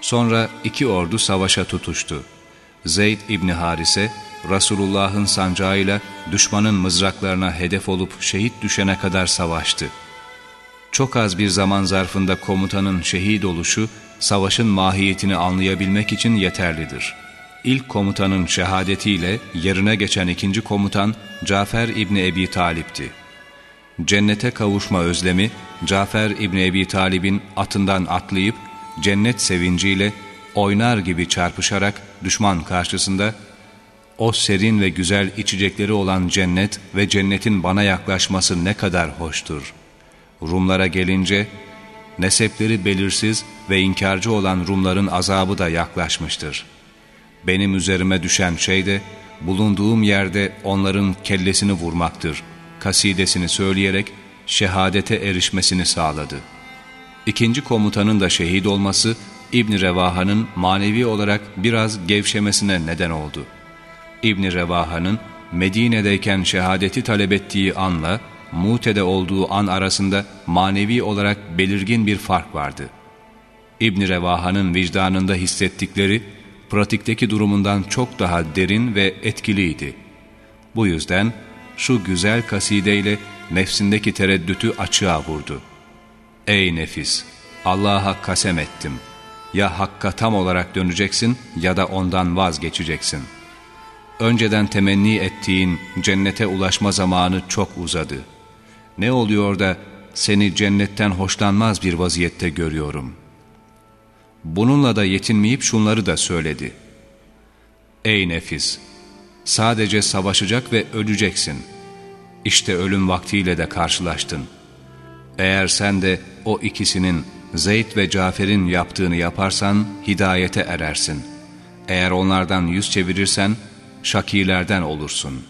A: Sonra iki ordu savaşa tutuştu. Zeyd İbni Harise, Resulullah'ın sancağıyla düşmanın mızraklarına hedef olup şehit düşene kadar savaştı. Çok az bir zaman zarfında komutanın şehit oluşu, savaşın mahiyetini anlayabilmek için yeterlidir. İlk komutanın şehadetiyle yerine geçen ikinci komutan Cafer İbni Ebi Talip'ti. Cennete kavuşma özlemi, Cafer İbni Ebi Talib'in atından atlayıp cennet sevinciyle oynar gibi çarpışarak düşman karşısında o serin ve güzel içecekleri olan cennet ve cennetin bana yaklaşması ne kadar hoştur. Rumlara gelince nesepleri belirsiz ve inkarcı olan Rumların azabı da yaklaşmıştır. Benim üzerime düşen şey de bulunduğum yerde onların kellesini vurmaktır. Kasidesini söyleyerek şehadete erişmesini sağladı.'' İkinci komutanın da şehit olması İbn Revaha'nın manevi olarak biraz gevşemesine neden oldu. İbn Revaha'nın Medine'deyken şehadeti talep ettiği anla Mute'de olduğu an arasında manevi olarak belirgin bir fark vardı. İbn Revaha'nın vicdanında hissettikleri pratikteki durumundan çok daha derin ve etkiliydi. Bu yüzden şu güzel kasideyle nefsindeki tereddütü açığa vurdu.'' Ey nefis! Allah'a kasem ettim. Ya Hakk'a tam olarak döneceksin ya da ondan vazgeçeceksin. Önceden temenni ettiğin cennete ulaşma zamanı çok uzadı. Ne oluyor da seni cennetten hoşlanmaz bir vaziyette görüyorum. Bununla da yetinmeyip şunları da söyledi. Ey nefis! Sadece savaşacak ve öleceksin. İşte ölüm vaktiyle de karşılaştın.'' Eğer sen de o ikisinin Zeyd ve Cafer'in yaptığını yaparsan hidayete erersin. Eğer onlardan yüz çevirirsen şakilerden olursun.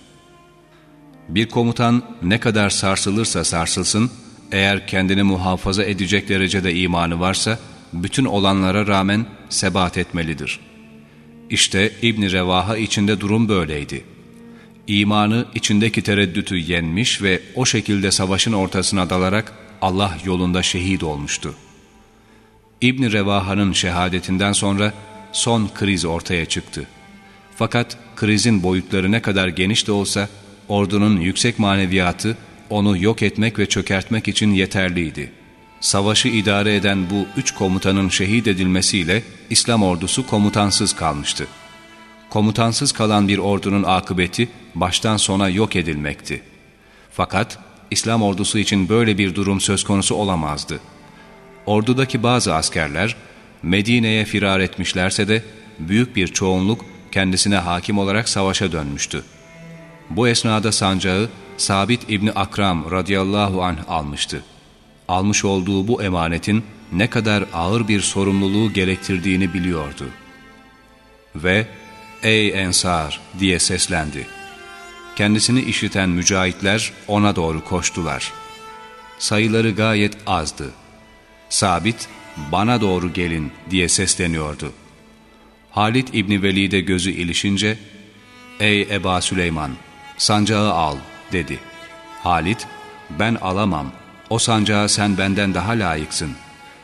A: Bir komutan ne kadar sarsılırsa sarsılsın, eğer kendini muhafaza edecek derecede imanı varsa, bütün olanlara rağmen sebat etmelidir. İşte İbn Revaha içinde durum böyleydi. İmanı içindeki tereddütü yenmiş ve o şekilde savaşın ortasına dalarak Allah yolunda şehit olmuştu. İbn Revaha'nın şehadetinden sonra son kriz ortaya çıktı. Fakat krizin boyutları ne kadar geniş de olsa ordunun yüksek maneviyatı onu yok etmek ve çökertmek için yeterliydi. Savaşı idare eden bu üç komutanın şehit edilmesiyle İslam ordusu komutansız kalmıştı. Komutansız kalan bir ordunun akıbeti baştan sona yok edilmekti. Fakat İslam ordusu için böyle bir durum söz konusu olamazdı. Ordudaki bazı askerler Medine'ye firar etmişlerse de büyük bir çoğunluk kendisine hakim olarak savaşa dönmüştü. Bu esnada sancağı Sabit İbni Akram radıyallahu anh almıştı. Almış olduğu bu emanetin ne kadar ağır bir sorumluluğu gerektirdiğini biliyordu. Ve ''Ey Ensar!'' diye seslendi. Kendisini işiten mücahitler ona doğru koştular. Sayıları gayet azdı. Sabit, bana doğru gelin diye sesleniyordu. Halid İbni Velid'e gözü ilişince, Ey Eba Süleyman, sancağı al dedi. Halid, ben alamam, o sancağı sen benden daha layıksın.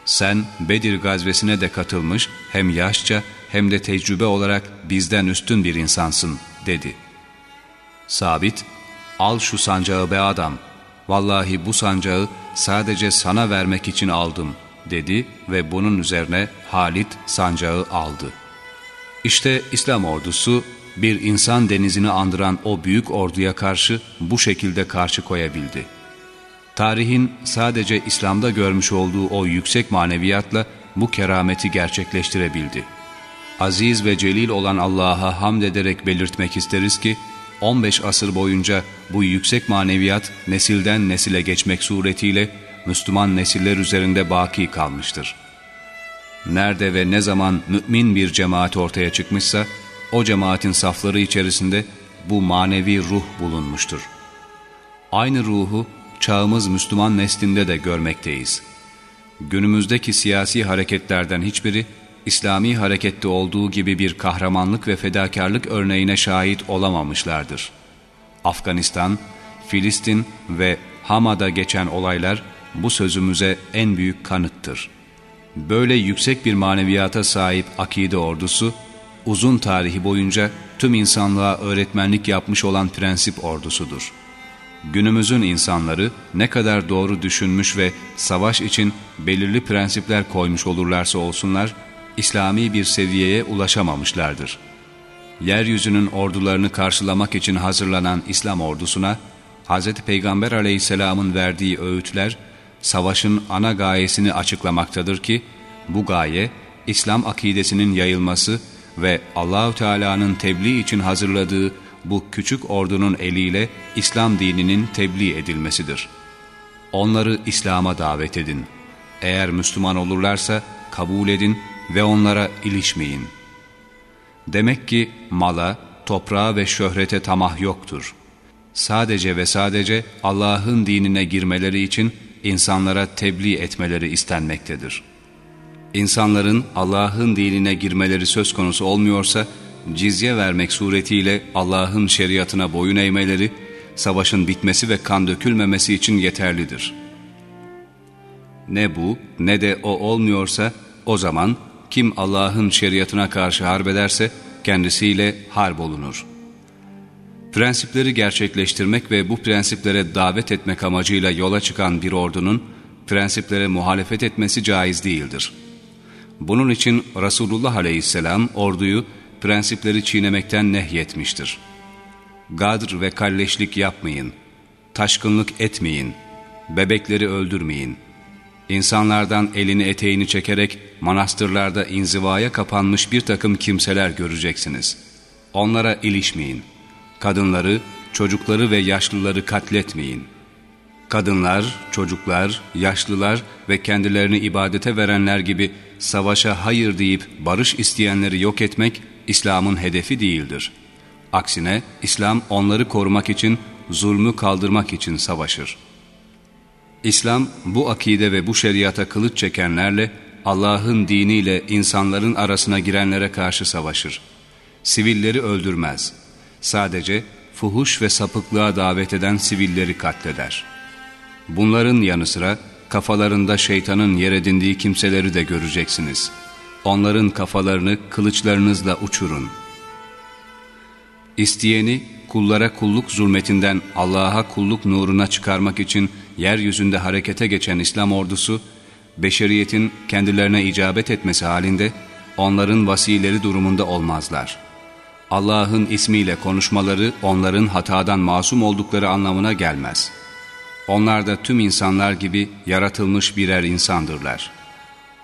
A: sen Bedir gazvesine de katılmış hem yaşça hem de tecrübe olarak bizden üstün bir insansın dedi. Sabit, al şu sancağı be adam, vallahi bu sancağı sadece sana vermek için aldım dedi ve bunun üzerine Halit sancağı aldı. İşte İslam ordusu bir insan denizini andıran o büyük orduya karşı bu şekilde karşı koyabildi. Tarihin sadece İslam'da görmüş olduğu o yüksek maneviyatla bu kerameti gerçekleştirebildi. Aziz ve celil olan Allah'a hamd ederek belirtmek isteriz ki, 15 asır boyunca bu yüksek maneviyat nesilden nesile geçmek suretiyle Müslüman nesiller üzerinde baki kalmıştır. Nerede ve ne zaman mümin bir cemaat ortaya çıkmışsa, o cemaatin safları içerisinde bu manevi ruh bulunmuştur. Aynı ruhu çağımız Müslüman neslinde de görmekteyiz. Günümüzdeki siyasi hareketlerden hiçbiri, İslami harekette olduğu gibi bir kahramanlık ve fedakarlık örneğine şahit olamamışlardır. Afganistan, Filistin ve Hama'da geçen olaylar bu sözümüze en büyük kanıttır. Böyle yüksek bir maneviyata sahip akide ordusu, uzun tarihi boyunca tüm insanlığa öğretmenlik yapmış olan prensip ordusudur. Günümüzün insanları ne kadar doğru düşünmüş ve savaş için belirli prensipler koymuş olurlarsa olsunlar, İslami bir seviyeye ulaşamamışlardır. Yeryüzünün ordularını karşılamak için hazırlanan İslam ordusuna, Hz. Peygamber aleyhisselamın verdiği öğütler, savaşın ana gayesini açıklamaktadır ki, bu gaye, İslam akidesinin yayılması ve Allahü Teala'nın tebliğ için hazırladığı bu küçük ordunun eliyle İslam dininin tebliğ edilmesidir. Onları İslam'a davet edin. Eğer Müslüman olurlarsa kabul edin ve onlara ilişmeyin. Demek ki mala, toprağa ve şöhrete tamah yoktur. Sadece ve sadece Allah'ın dinine girmeleri için insanlara tebliğ etmeleri istenmektedir. İnsanların Allah'ın dinine girmeleri söz konusu olmuyorsa, cizye vermek suretiyle Allah'ın şeriatına boyun eğmeleri, savaşın bitmesi ve kan dökülmemesi için yeterlidir. Ne bu ne de o olmuyorsa, o zaman kim Allah'ın şeriatına karşı harbederse kendisiyle harp olunur. Prensipleri gerçekleştirmek ve bu prensiplere davet etmek amacıyla yola çıkan bir ordunun prensiplere muhalefet etmesi caiz değildir. Bunun için Resulullah aleyhisselam orduyu prensipleri çiğnemekten nehyetmiştir. Gadr ve kalleşlik yapmayın, taşkınlık etmeyin, bebekleri öldürmeyin.'' İnsanlardan elini eteğini çekerek manastırlarda inzivaya kapanmış bir takım kimseler göreceksiniz. Onlara ilişmeyin. Kadınları, çocukları ve yaşlıları katletmeyin. Kadınlar, çocuklar, yaşlılar ve kendilerini ibadete verenler gibi savaşa hayır deyip barış isteyenleri yok etmek İslam'ın hedefi değildir. Aksine İslam onları korumak için, zulmü kaldırmak için savaşır.'' İslam bu akide ve bu şeriata kılıç çekenlerle Allah'ın diniyle insanların arasına girenlere karşı savaşır. Sivilleri öldürmez. Sadece fuhuş ve sapıklığa davet eden sivilleri katleder. Bunların yanı sıra kafalarında şeytanın yer edindiği kimseleri de göreceksiniz. Onların kafalarını kılıçlarınızla uçurun. İsteyeni kullara kulluk zulmetinden Allah'a kulluk nuruna çıkarmak için yeryüzünde harekete geçen İslam ordusu, beşeriyetin kendilerine icabet etmesi halinde onların vasileri durumunda olmazlar. Allah'ın ismiyle konuşmaları onların hatadan masum oldukları anlamına gelmez. Onlar da tüm insanlar gibi yaratılmış birer insandırlar.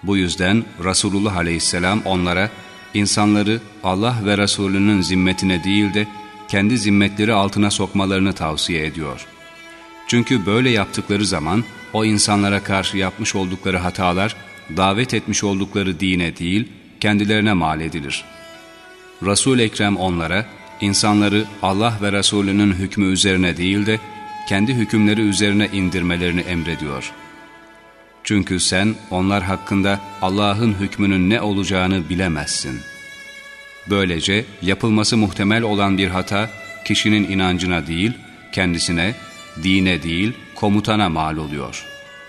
A: Bu yüzden Resulullah aleyhisselam onlara insanları Allah ve Resulünün zimmetine değil de kendi zimmetleri altına sokmalarını tavsiye ediyor.'' Çünkü böyle yaptıkları zaman o insanlara karşı yapmış oldukları hatalar davet etmiş oldukları dine değil kendilerine mal edilir. Resul Ekrem onlara insanları Allah ve Resulünün hükmü üzerine değil de kendi hükümleri üzerine indirmelerini emrediyor. Çünkü sen onlar hakkında Allah'ın hükmünün ne olacağını bilemezsin. Böylece yapılması muhtemel olan bir hata kişinin inancına değil kendisine dine değil komutana mal oluyor.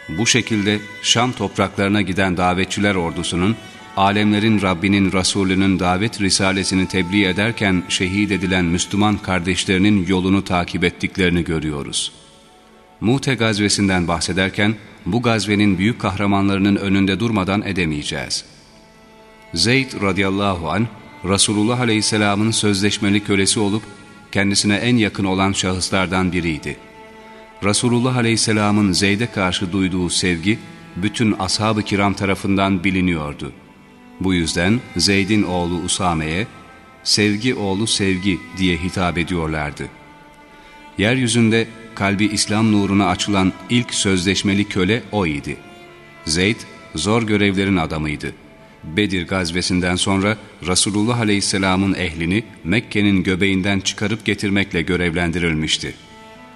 A: Bu şekilde Şam topraklarına giden davetçiler ordusunun, alemlerin Rabbinin Resulünün davet risalesini tebliğ ederken şehit edilen Müslüman kardeşlerinin yolunu takip ettiklerini görüyoruz. Mute gazvesinden bahsederken bu gazvenin büyük kahramanlarının önünde durmadan edemeyeceğiz. Zeyd radıyallahu an Resulullah aleyhisselamın sözleşmeli kölesi olup kendisine en yakın olan şahıslardan biriydi. Resulullah Aleyhisselam'ın Zeyd'e karşı duyduğu sevgi bütün ashab-ı kiram tarafından biliniyordu. Bu yüzden Zeyd'in oğlu Usame'ye sevgi oğlu sevgi diye hitap ediyorlardı. Yeryüzünde kalbi İslam nuruna açılan ilk sözleşmeli köle o idi. Zeyd zor görevlerin adamıydı. Bedir gazvesinden sonra Resulullah Aleyhisselam'ın ehlini Mekke'nin göbeğinden çıkarıp getirmekle görevlendirilmişti.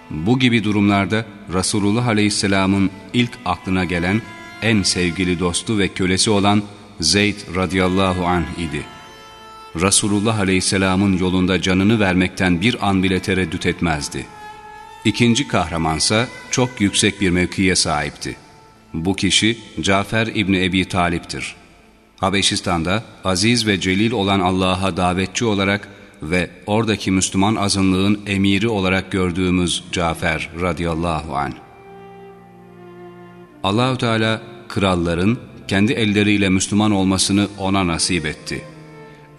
A: Bu gibi durumlarda Resulullah Aleyhisselam'ın ilk aklına gelen en sevgili dostu ve kölesi olan Zeyd radıyallahu anh idi. Resulullah Aleyhisselam'ın yolunda canını vermekten bir an bile tereddüt etmezdi. İkinci kahramansa çok yüksek bir mevkiye sahipti. Bu kişi Cafer İbni Ebi Talip'tir. Habeşistan'da aziz ve celil olan Allah'a davetçi olarak ve oradaki Müslüman azınlığın emiri olarak gördüğümüz Cafer radıyallahu anh. Allahü Teala kralların kendi elleriyle Müslüman olmasını ona nasip etti.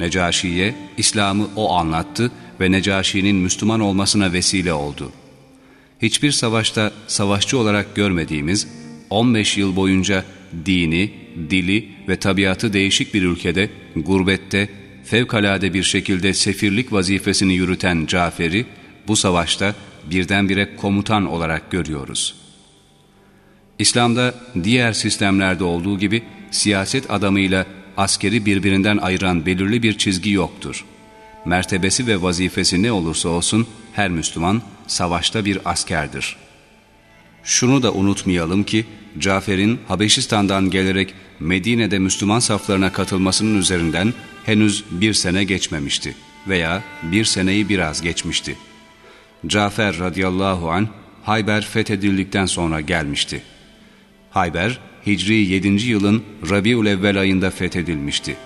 A: Necaşi'ye İslam'ı o anlattı ve Necaşi'nin Müslüman olmasına vesile oldu. Hiçbir savaşta savaşçı olarak görmediğimiz 15 yıl boyunca dini, dili ve tabiatı değişik bir ülkede, gurbette, fevkalade bir şekilde sefirlik vazifesini yürüten Cafer'i bu savaşta birdenbire komutan olarak görüyoruz. İslam'da diğer sistemlerde olduğu gibi siyaset adamıyla askeri birbirinden ayıran belirli bir çizgi yoktur. Mertebesi ve vazifesi ne olursa olsun her Müslüman savaşta bir askerdir. Şunu da unutmayalım ki Cafer'in Habeşistan'dan gelerek Medine'de Müslüman saflarına katılmasının üzerinden henüz bir sene geçmemişti veya bir seneyi biraz geçmişti. Cafer radıyallahu an Hayber fethedildikten sonra gelmişti. Hayber, Hicri 7. yılın Rabiul Evvel ayında fethedilmişti.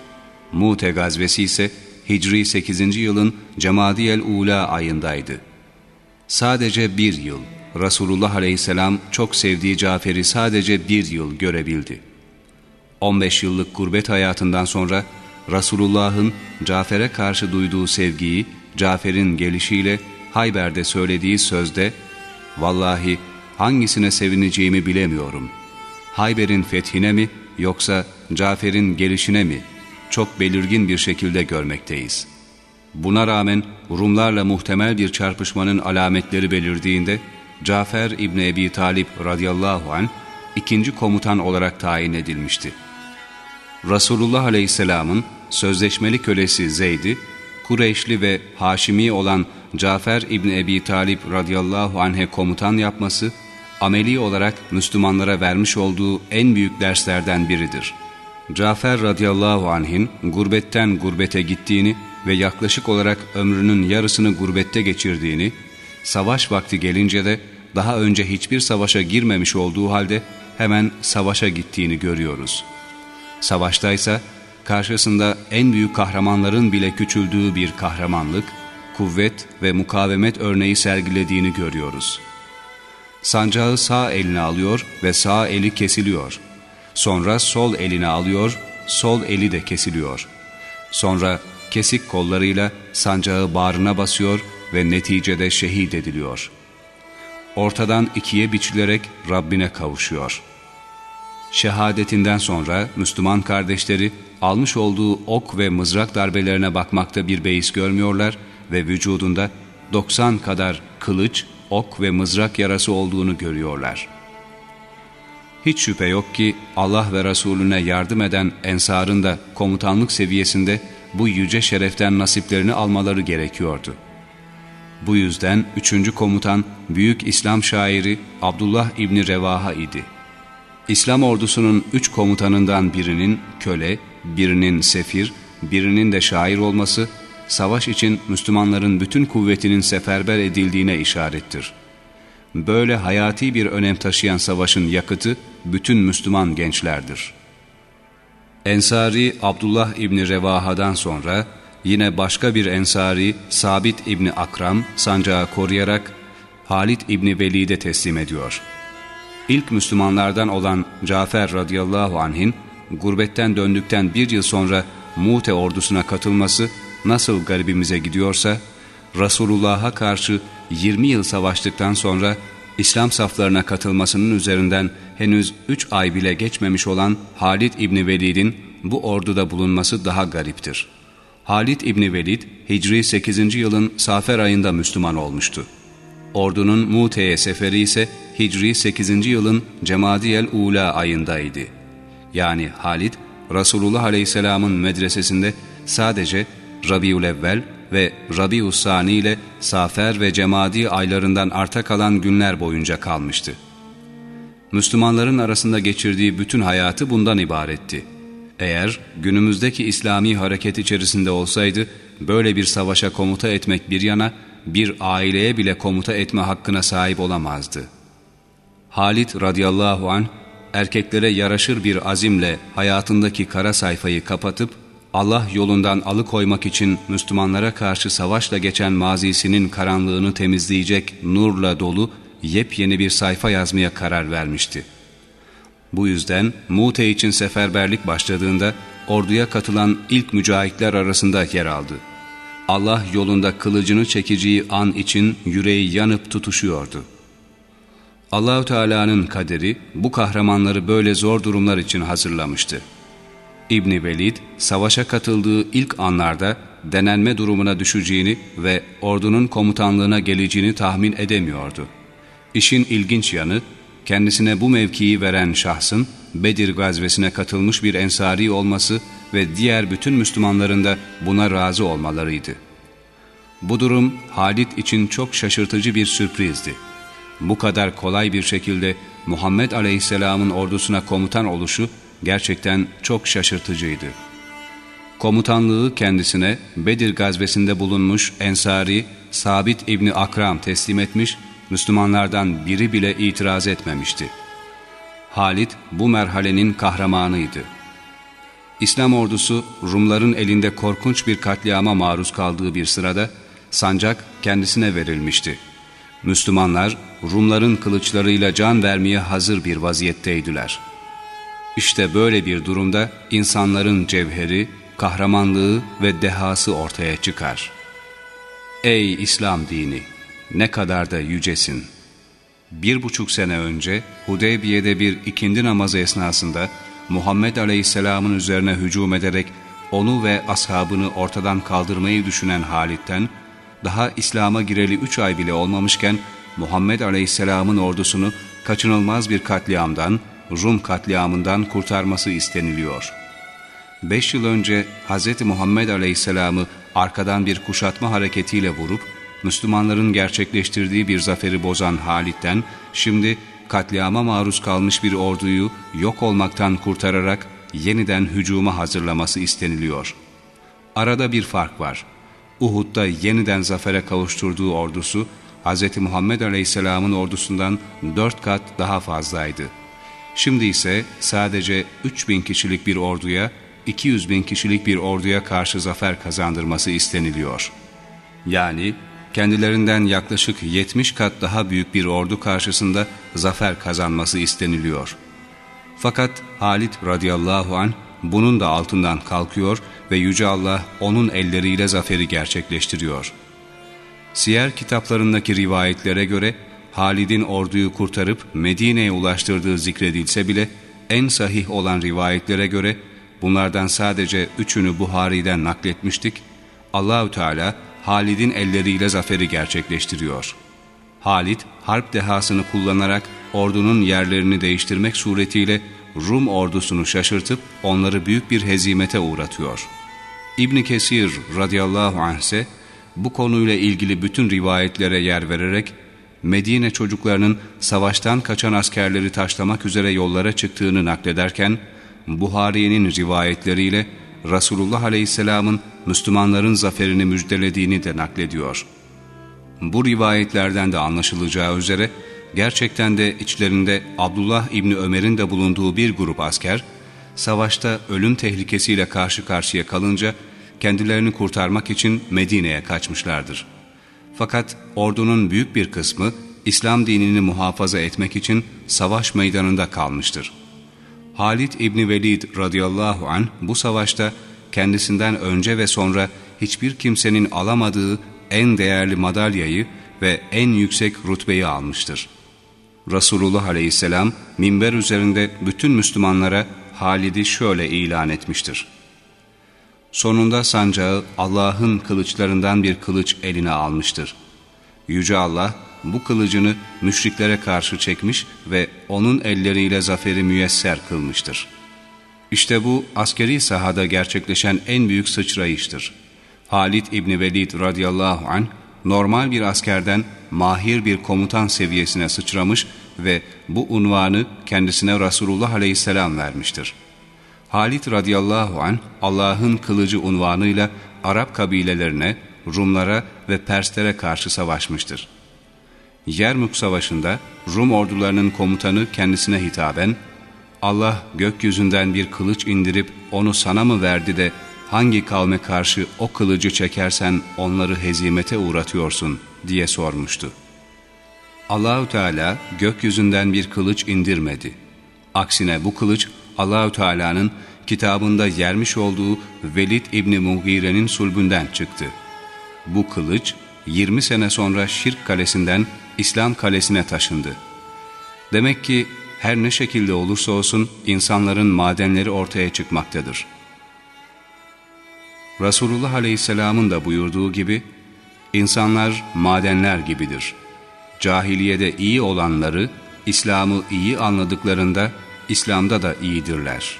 A: Mute gazvesi ise Hicri 8. yılın Cemadiyel Ula ayındaydı. Sadece bir yıl, Resulullah aleyhisselam çok sevdiği Cafer'i sadece bir yıl görebildi. 15 yıllık gurbet hayatından sonra Resulullah'ın Cafer'e karşı duyduğu sevgiyi Cafer'in gelişiyle Hayber'de söylediği sözde ''Vallahi hangisine sevineceğimi bilemiyorum. Hayber'in fethine mi yoksa Cafer'in gelişine mi çok belirgin bir şekilde görmekteyiz.'' Buna rağmen Rumlarla muhtemel bir çarpışmanın alametleri belirdiğinde Cafer İbni Ebi Talip radıyallahu an ikinci komutan olarak tayin edilmişti. Resulullah aleyhisselamın sözleşmeli kölesi Zeyd'i, Kureyşli ve Haşimi olan Cafer İbni Ebi Talip radıyallahu anh'e komutan yapması, ameli olarak Müslümanlara vermiş olduğu en büyük derslerden biridir. Cafer radıyallahu anh'in gurbetten gurbete gittiğini ve yaklaşık olarak ömrünün yarısını gurbette geçirdiğini, savaş vakti gelince de daha önce hiçbir savaşa girmemiş olduğu halde hemen savaşa gittiğini görüyoruz. Savaştaysa karşısında en büyük kahramanların bile küçüldüğü bir kahramanlık, kuvvet ve mukavemet örneği sergilediğini görüyoruz. Sancağı sağ eline alıyor ve sağ eli kesiliyor. Sonra sol eline alıyor, sol eli de kesiliyor. Sonra kesik kollarıyla sancağı bağrına basıyor ve neticede şehit ediliyor. Ortadan ikiye biçilerek Rabbine kavuşuyor. Şehadetinden sonra Müslüman kardeşleri almış olduğu ok ve mızrak darbelerine bakmakta bir beis görmüyorlar ve vücudunda 90 kadar kılıç, ok ve mızrak yarası olduğunu görüyorlar. Hiç şüphe yok ki Allah ve Resulüne yardım eden ensarın da komutanlık seviyesinde bu yüce şereften nasiplerini almaları gerekiyordu. Bu yüzden üçüncü komutan büyük İslam şairi Abdullah İbni Revaha idi. İslam ordusunun üç komutanından birinin köle, birinin sefir, birinin de şair olması, savaş için Müslümanların bütün kuvvetinin seferber edildiğine işarettir. böyle hayati bir önem taşıyan savaşın yakıtı bütün Müslüman gençlerdir. Ensari Abdullah İbni Revaha'dan sonra yine başka bir Ensari Sabit İbni Akram sancağı koruyarak Halid İbni Velid'e teslim ediyor. İlk Müslümanlardan olan Cafer radıyallahu anh'in gurbetten döndükten bir yıl sonra Mute ordusuna katılması nasıl garibimize gidiyorsa, Resulullah'a karşı 20 yıl savaştıktan sonra İslam saflarına katılmasının üzerinden henüz 3 ay bile geçmemiş olan Halid İbni Velid'in bu orduda bulunması daha gariptir. Halid İbni Velid, Hicri 8. yılın Safer ayında Müslüman olmuştu. Ordunun Mute'ye seferi ise Hicri 8. yılın Cemadiyel Ula ayındaydı. Yani Halid, Resulullah Aleyhisselam'ın medresesinde sadece Rabiülevvel ve Rabiüssani ile Safer ve Cemadi aylarından arta kalan günler boyunca kalmıştı. Müslümanların arasında geçirdiği bütün hayatı bundan ibaretti. Eğer günümüzdeki İslami hareket içerisinde olsaydı, böyle bir savaşa komuta etmek bir yana, bir aileye bile komuta etme hakkına sahip olamazdı. Halit radıyallahu anh, erkeklere yaraşır bir azimle hayatındaki kara sayfayı kapatıp, Allah yolundan alıkoymak için Müslümanlara karşı savaşla geçen mazisinin karanlığını temizleyecek nurla dolu yepyeni bir sayfa yazmaya karar vermişti. Bu yüzden Mute için seferberlik başladığında orduya katılan ilk mücahitler arasında yer aldı. Allah yolunda kılıcını çekeceği an için yüreği yanıp tutuşuyordu. Allahü Teala'nın kaderi bu kahramanları böyle zor durumlar için hazırlamıştı. İbni Velid, savaşa katıldığı ilk anlarda denenme durumuna düşeceğini ve ordunun komutanlığına geleceğini tahmin edemiyordu. İşin ilginç yanı, kendisine bu mevkiyi veren şahsın Bedir gazvesine katılmış bir ensari olması ve diğer bütün Müslümanların da buna razı olmalarıydı. Bu durum Halit için çok şaşırtıcı bir sürprizdi. Bu kadar kolay bir şekilde Muhammed Aleyhisselam'ın ordusuna komutan oluşu gerçekten çok şaşırtıcıydı. Komutanlığı kendisine Bedir gazvesinde bulunmuş Ensari Sabit İbni Akram teslim etmiş, Müslümanlardan biri bile itiraz etmemişti. Halit bu merhalenin kahramanıydı. İslam ordusu Rumların elinde korkunç bir katliama maruz kaldığı bir sırada sancak kendisine verilmişti. Müslümanlar Rumların kılıçlarıyla can vermeye hazır bir vaziyetteydiler.'' İşte böyle bir durumda insanların cevheri, kahramanlığı ve dehası ortaya çıkar. Ey İslam dini! Ne kadar da yücesin! Bir buçuk sene önce Hudeybiye'de bir ikindi namazı esnasında Muhammed Aleyhisselam'ın üzerine hücum ederek onu ve ashabını ortadan kaldırmayı düşünen Halit'ten, daha İslam'a gireli üç ay bile olmamışken Muhammed Aleyhisselam'ın ordusunu kaçınılmaz bir katliamdan, Rum katliamından kurtarması isteniliyor. Beş yıl önce Hz. Muhammed Aleyhisselam'ı arkadan bir kuşatma hareketiyle vurup, Müslümanların gerçekleştirdiği bir zaferi bozan Halit'ten, şimdi katliama maruz kalmış bir orduyu yok olmaktan kurtararak yeniden hücuma hazırlaması isteniliyor. Arada bir fark var. Uhud'da yeniden zafere kavuşturduğu ordusu, Hz. Muhammed Aleyhisselam'ın ordusundan dört kat daha fazlaydı. Şimdi ise sadece 3000 kişilik bir orduya, 200 bin kişilik bir orduya karşı zafer kazandırması isteniliyor. Yani kendilerinden yaklaşık 70 kat daha büyük bir ordu karşısında zafer kazanması isteniliyor. Fakat Halit radıyallahu an bunun da altından kalkıyor ve Yüce Allah onun elleriyle zaferi gerçekleştiriyor. Siyer kitaplarındaki rivayetlere göre Halid'in orduyu kurtarıp Medine'ye ulaştırdığı zikredilse bile en sahih olan rivayetlere göre bunlardan sadece üçünü Buhari'den nakletmiştik. Allahü Teala Halid'in elleriyle zaferi gerçekleştiriyor. Halid harp dehasını kullanarak ordunun yerlerini değiştirmek suretiyle Rum ordusunu şaşırtıp onları büyük bir hezimete uğratıyor. İbn Kesir radıyallahu anh ise bu konuyla ilgili bütün rivayetlere yer vererek Medine çocuklarının savaştan kaçan askerleri taşlamak üzere yollara çıktığını naklederken, Buhari'nin rivayetleriyle Resulullah Aleyhisselam'ın Müslümanların zaferini müjdelediğini de naklediyor. Bu rivayetlerden de anlaşılacağı üzere gerçekten de içlerinde Abdullah İbni Ömer'in de bulunduğu bir grup asker, savaşta ölüm tehlikesiyle karşı karşıya kalınca kendilerini kurtarmak için Medine'ye kaçmışlardır. Fakat ordunun büyük bir kısmı İslam dinini muhafaza etmek için savaş meydanında kalmıştır. Halid İbni Velid radıyallahu an bu savaşta kendisinden önce ve sonra hiçbir kimsenin alamadığı en değerli madalyayı ve en yüksek rütbeyi almıştır. Resulullah aleyhisselam minber üzerinde bütün Müslümanlara Halid'i şöyle ilan etmiştir. Sonunda sancağı Allah'ın kılıçlarından bir kılıç eline almıştır. Yüce Allah bu kılıcını müşriklere karşı çekmiş ve onun elleriyle zaferi müyesser kılmıştır. İşte bu askeri sahada gerçekleşen en büyük sıçrayıştır. Halid İbni Velid radıyallahu anh normal bir askerden mahir bir komutan seviyesine sıçramış ve bu unvanı kendisine Resulullah aleyhisselam vermiştir. Halid radıyallahu anh Allah'ın kılıcı unvanıyla Arap kabilelerine, Rumlara ve Perslere karşı savaşmıştır. Yermük Savaşı'nda Rum ordularının komutanı kendisine hitaben, Allah gökyüzünden bir kılıç indirip onu sana mı verdi de hangi kavme karşı o kılıcı çekersen onları hezimete uğratıyorsun diye sormuştu. Allahü Teala gökyüzünden bir kılıç indirmedi. Aksine bu kılıç Allahü Teala'nın kitabında yermiş olduğu Velid İbni Mughire'nin sulbünden çıktı. Bu kılıç 20 sene sonra Şirk Kalesi'nden İslam Kalesi'ne taşındı. Demek ki her ne şekilde olursa olsun insanların madenleri ortaya çıkmaktadır. Resulullah Aleyhisselam'ın da buyurduğu gibi, insanlar madenler gibidir. Cahiliyede iyi olanları, İslam'ı iyi anladıklarında, İslam'da da iyidirler.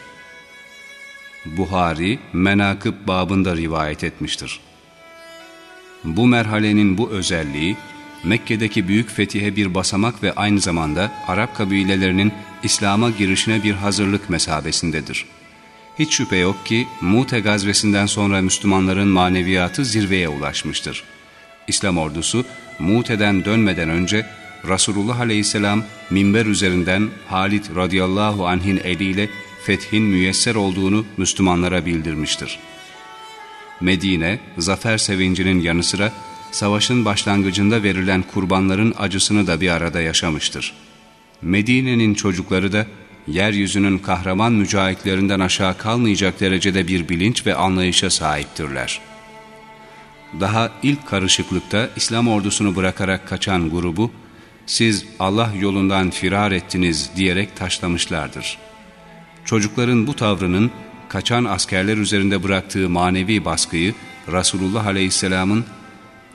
A: Buhari, Menakıb babında rivayet etmiştir. Bu merhalenin bu özelliği, Mekke'deki büyük fetihe bir basamak ve aynı zamanda Arap kabilelerinin İslam'a girişine bir hazırlık mesabesindedir. Hiç şüphe yok ki Mute gazvesinden sonra Müslümanların maneviyatı zirveye ulaşmıştır. İslam ordusu Mute'den dönmeden önce Resulullah aleyhisselam minber üzerinden Halid radıyallahu anh'in eliyle fethin müyesser olduğunu Müslümanlara bildirmiştir. Medine, zafer sevincinin yanı sıra savaşın başlangıcında verilen kurbanların acısını da bir arada yaşamıştır. Medine'nin çocukları da yeryüzünün kahraman mücahitlerinden aşağı kalmayacak derecede bir bilinç ve anlayışa sahiptirler. Daha ilk karışıklıkta İslam ordusunu bırakarak kaçan grubu, siz Allah yolundan firar ettiniz diyerek taşlamışlardır. Çocukların bu tavrının kaçan askerler üzerinde bıraktığı manevi baskıyı Resulullah Aleyhisselam'ın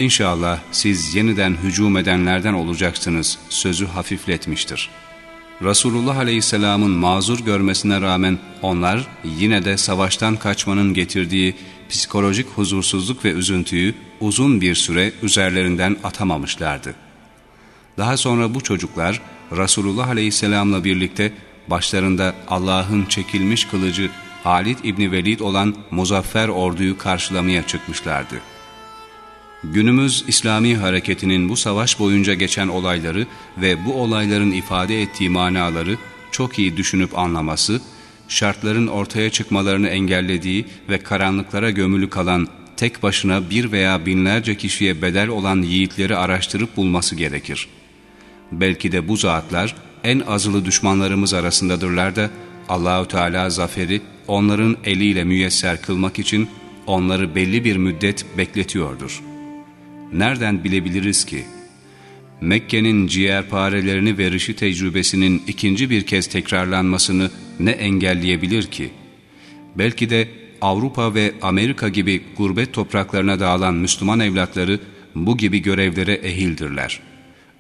A: İnşallah siz yeniden hücum edenlerden olacaksınız sözü hafifletmiştir. Resulullah Aleyhisselam'ın mazur görmesine rağmen onlar yine de savaştan kaçmanın getirdiği psikolojik huzursuzluk ve üzüntüyü uzun bir süre üzerlerinden atamamışlardı. Daha sonra bu çocuklar Resulullah Aleyhisselam'la birlikte başlarında Allah'ın çekilmiş kılıcı Halid İbni Velid olan muzaffer orduyu karşılamaya çıkmışlardı. Günümüz İslami hareketinin bu savaş boyunca geçen olayları ve bu olayların ifade ettiği manaları çok iyi düşünüp anlaması, şartların ortaya çıkmalarını engellediği ve karanlıklara gömülü kalan tek başına bir veya binlerce kişiye bedel olan yiğitleri araştırıp bulması gerekir. Belki de bu zatlar en azılı düşmanlarımız arasındadırlar da Allahü Teala zaferi onların eliyle müyesser kılmak için onları belli bir müddet bekletiyordur.'' nereden bilebiliriz ki? Mekke'nin ciğerparelerini verişi tecrübesinin ikinci bir kez tekrarlanmasını ne engelleyebilir ki? Belki de Avrupa ve Amerika gibi gurbet topraklarına dağılan Müslüman evlatları bu gibi görevlere ehildirler.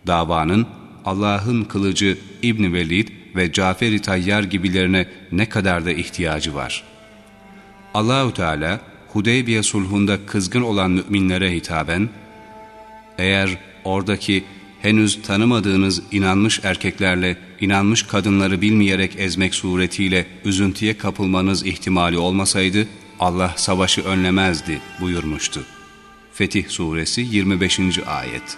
A: Davanın Allah'ın kılıcı İbn Velid ve Cafer-i Tayyar gibilerine ne kadar da ihtiyacı var. Allahü Teala Hudeybiye sulhunda kızgın olan müminlere hitaben eğer oradaki henüz tanımadığınız inanmış erkeklerle inanmış kadınları bilmeyerek ezmek suretiyle üzüntüye kapılmanız ihtimali olmasaydı Allah savaşı önlemezdi buyurmuştu. Fetih Suresi 25. Ayet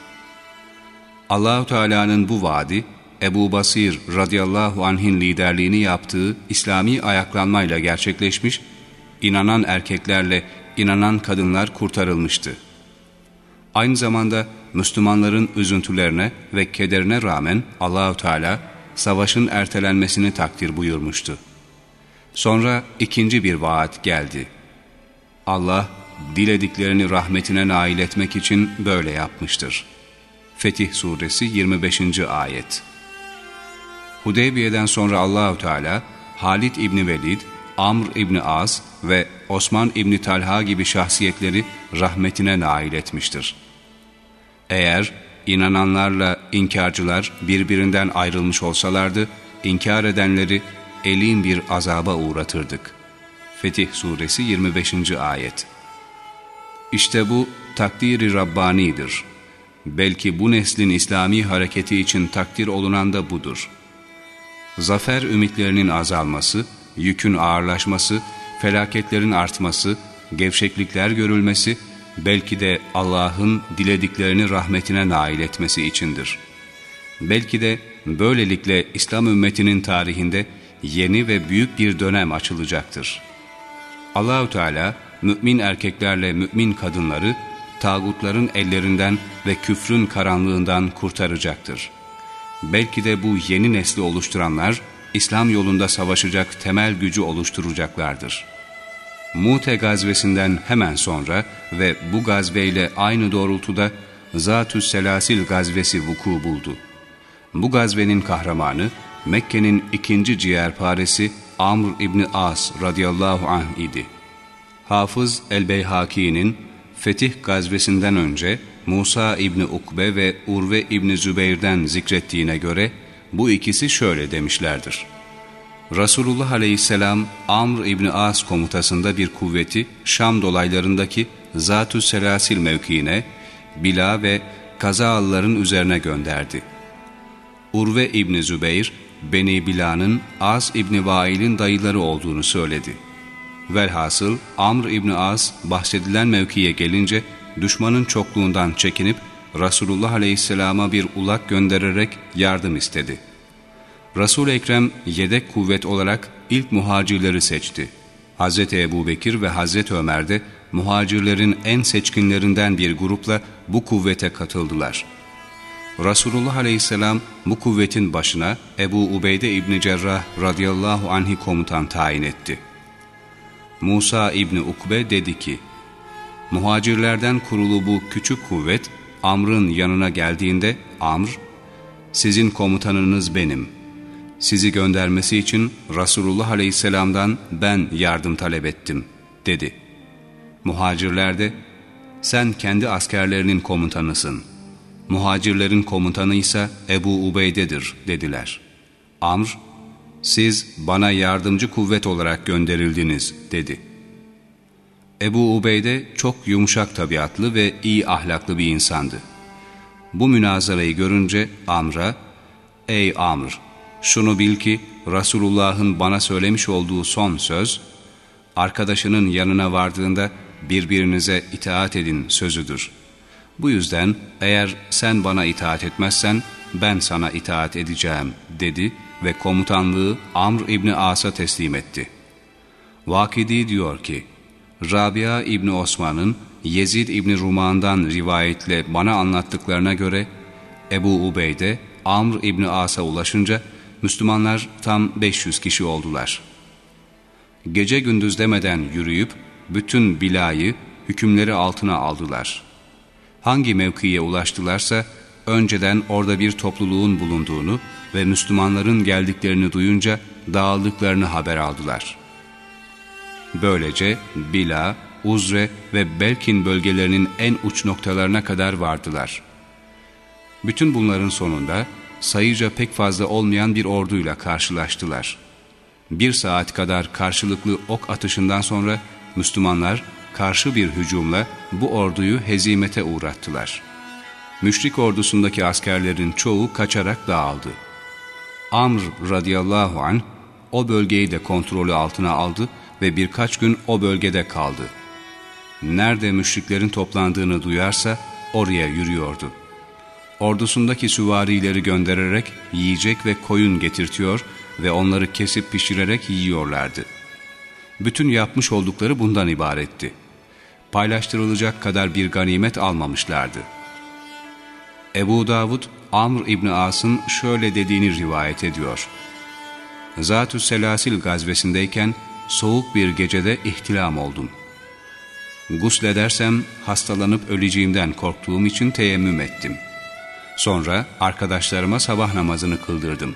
A: Allahu Teala'nın bu vaadi Ebu Basir radıyallahu anh'in liderliğini yaptığı İslami ayaklanmayla gerçekleşmiş, inanan erkeklerle inanan kadınlar kurtarılmıştı. Aynı zamanda Müslümanların üzüntülerine ve kederine rağmen Allahu Teala savaşın ertelenmesini takdir buyurmuştu. Sonra ikinci bir vaat geldi. Allah dilediklerini rahmetine nail etmek için böyle yapmıştır. Fetih Suresi 25. Ayet Hudeybiye'den sonra Allahu Teala Halid İbni Velid, Amr İbni Az ve Osman İbni Talha gibi şahsiyetleri rahmetine nail etmiştir. Eğer inananlarla inkarcılar birbirinden ayrılmış olsalardı, inkar edenleri elin bir azaba uğratırdık. Fetih Suresi 25. Ayet İşte bu takdiri Rabbani'dir. Belki bu neslin İslami hareketi için takdir olunan da budur. Zafer ümitlerinin azalması, yükün ağırlaşması, felaketlerin artması, gevşeklikler görülmesi, belki de Allah'ın dilediklerini rahmetine nail etmesi içindir. Belki de böylelikle İslam ümmetinin tarihinde yeni ve büyük bir dönem açılacaktır. Allahü Teala mümin erkeklerle mümin kadınları tağutların ellerinden ve küfrün karanlığından kurtaracaktır. Belki de bu yeni nesli oluşturanlar İslam yolunda savaşacak temel gücü oluşturacaklardır.'' Mute gazvesinden hemen sonra ve bu gazveyle aynı doğrultuda Zatü Selasil gazvesi vuku buldu. Bu gazvenin kahramanı Mekke'nin ikinci ciğerparesi Amr İbni As radıyallahu anh idi. Hafız El-Beyhaki'nin Fetih gazvesinden önce Musa İbni Ukbe ve Urve İbni Zübeyr'den zikrettiğine göre bu ikisi şöyle demişlerdir. Resulullah aleyhisselam Amr İbni As komutasında bir kuvveti Şam dolaylarındaki Zatü Selasil mevkiine, Bila ve Kazaalların üzerine gönderdi. Urve İbni Zübeyr, Beni Bila'nın Az İbni Vail'in dayıları olduğunu söyledi. Velhasıl Amr İbni Az bahsedilen mevkiye gelince düşmanın çokluğundan çekinip Resulullah Aleyhisselam'a bir ulak göndererek yardım istedi.'' Resul-i Ekrem yedek kuvvet olarak ilk muhacirleri seçti. Hz. Ebu Bekir ve Hz. Ömer de muhacirlerin en seçkinlerinden bir grupla bu kuvvete katıldılar. Resulullah Aleyhisselam bu kuvvetin başına Ebu Ubeyde İbni Cerrah radıyallahu anhi komutan tayin etti. Musa İbni Ukbe dedi ki, Muhacirlerden kurulu bu küçük kuvvet Amr'ın yanına geldiğinde Amr, sizin komutanınız benim.'' sizi göndermesi için Resulullah Aleyhisselam'dan ben yardım talep ettim, dedi. Muhacirler de, sen kendi askerlerinin komutanısın. Muhacirlerin komutanı ise Ebu Ubeyde'dir, dediler. Amr, siz bana yardımcı kuvvet olarak gönderildiniz, dedi. Ebu Ubeyde çok yumuşak tabiatlı ve iyi ahlaklı bir insandı. Bu münazarayı görünce Amr'a, ''Ey Amr, şunu bil ki Resulullah'ın bana söylemiş olduğu son söz, arkadaşının yanına vardığında birbirinize itaat edin sözüdür. Bu yüzden eğer sen bana itaat etmezsen ben sana itaat edeceğim dedi ve komutanlığı Amr İbni As'a teslim etti. Vakidi diyor ki, Rabia İbni Osman'ın Yezid İbni Ruman'dan rivayetle bana anlattıklarına göre Ebu Ubeyde Amr İbni As'a ulaşınca Müslümanlar tam 500 kişi oldular. Gece gündüz demeden yürüyüp bütün bilayı, hükümleri altına aldılar. Hangi mevkiye ulaştılarsa önceden orada bir topluluğun bulunduğunu ve Müslümanların geldiklerini duyunca dağıldıklarını haber aldılar. Böylece Bila, Uzre ve Belkin bölgelerinin en uç noktalarına kadar vardılar. Bütün bunların sonunda sayıca pek fazla olmayan bir orduyla karşılaştılar. Bir saat kadar karşılıklı ok atışından sonra Müslümanlar karşı bir hücumla bu orduyu hezimete uğrattılar. Müşrik ordusundaki askerlerin çoğu kaçarak dağıldı. Amr radıyallahu an o bölgeyi de kontrolü altına aldı ve birkaç gün o bölgede kaldı. Nerede müşriklerin toplandığını duyarsa oraya yürüyordu. Ordusundaki süvarileri göndererek yiyecek ve koyun getirtiyor ve onları kesip pişirerek yiyorlardı. Bütün yapmış oldukları bundan ibaretti. Paylaştırılacak kadar bir ganimet almamışlardı. Ebu Davud, Amr İbni As'ın şöyle dediğini rivayet ediyor. Zatü Selasil gazvesindeyken soğuk bir gecede ihtilam oldum. Gusledersem hastalanıp öleceğimden korktuğum için teyemmüm ettim. Sonra arkadaşlarıma sabah namazını kıldırdım.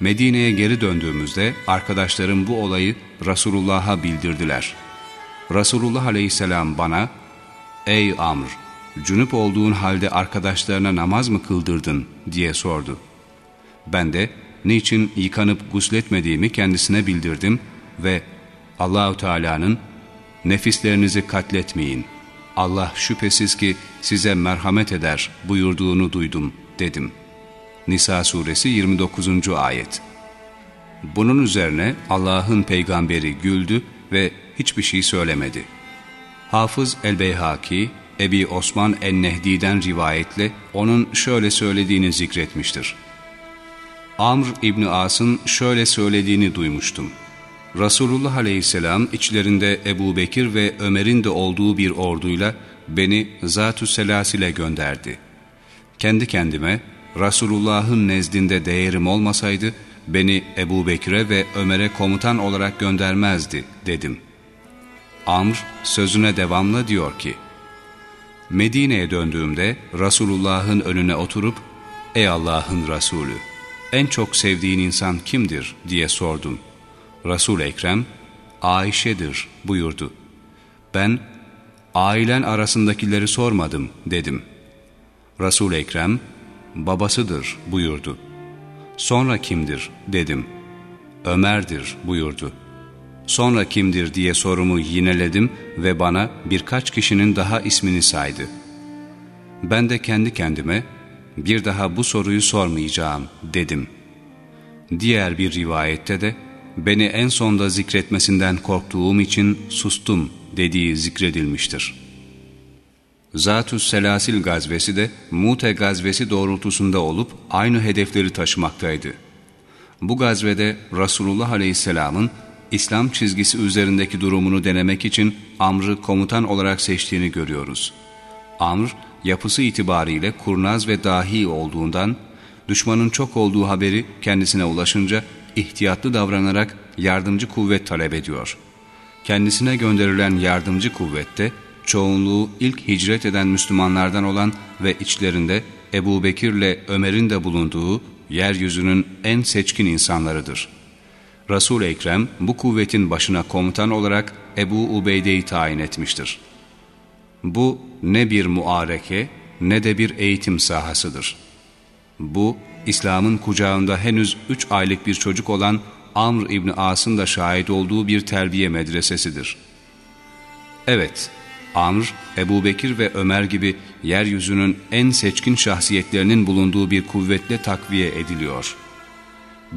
A: Medine'ye geri döndüğümüzde arkadaşlarım bu olayı Resulullah'a bildirdiler. Resulullah aleyhisselam bana, ''Ey Amr, cünüp olduğun halde arkadaşlarına namaz mı kıldırdın?'' diye sordu. Ben de niçin yıkanıp gusletmediğimi kendisine bildirdim ve Allahu Teala'nın nefislerinizi katletmeyin. Allah şüphesiz ki size merhamet eder buyurduğunu duydum dedim. Nisa suresi 29. ayet. Bunun üzerine Allah'ın peygamberi güldü ve hiçbir şey söylemedi. Hafız el-Beyhaki, Ebi Osman el-Nehdi'den rivayetle onun şöyle söylediğini zikretmiştir. Amr İbni As'ın şöyle söylediğini duymuştum. Resulullah Aleyhisselam içlerinde Ebu Bekir ve Ömer'in de olduğu bir orduyla beni Zat-ı Selasil'e gönderdi. Kendi kendime Resulullah'ın nezdinde değerim olmasaydı beni Ebu Bekir'e ve Ömer'e komutan olarak göndermezdi dedim. Amr sözüne devamla diyor ki, Medine'ye döndüğümde Resulullah'ın önüne oturup, Ey Allah'ın Resulü, en çok sevdiğin insan kimdir diye sordum. Resul Ekrem, Ayşe'dir buyurdu. Ben, ailen arasındakileri sormadım dedim. Resul Ekrem, babasıdır buyurdu. Sonra kimdir dedim. Ömer'dir buyurdu. Sonra kimdir diye sorumu yineledim ve bana birkaç kişinin daha ismini saydı. Ben de kendi kendime bir daha bu soruyu sormayacağım dedim. Diğer bir rivayette de beni en sonda zikretmesinden korktuğum için sustum dediği zikredilmiştir. Zatü Selasil gazvesi de Mute gazvesi doğrultusunda olup aynı hedefleri taşımaktaydı. Bu gazvede Resulullah Aleyhisselam'ın İslam çizgisi üzerindeki durumunu denemek için Amr'ı komutan olarak seçtiğini görüyoruz. Amr, yapısı itibariyle kurnaz ve dahi olduğundan, düşmanın çok olduğu haberi kendisine ulaşınca ihtiyatlı davranarak yardımcı kuvvet talep ediyor. Kendisine gönderilen yardımcı kuvvette çoğunluğu ilk hicret eden Müslümanlardan olan ve içlerinde Ebu Bekir ile Ömer'in de bulunduğu yeryüzünün en seçkin insanlarıdır. Resul Ekrem bu kuvvetin başına komutan olarak Ebu Ubeyde'yi tayin etmiştir. Bu ne bir muareke ne de bir eğitim sahasıdır. Bu İslam'ın kucağında henüz üç aylık bir çocuk olan Amr İbni As'ın da şahit olduğu bir terbiye medresesidir. Evet, Amr, Ebu Bekir ve Ömer gibi yeryüzünün en seçkin şahsiyetlerinin bulunduğu bir kuvvetle takviye ediliyor.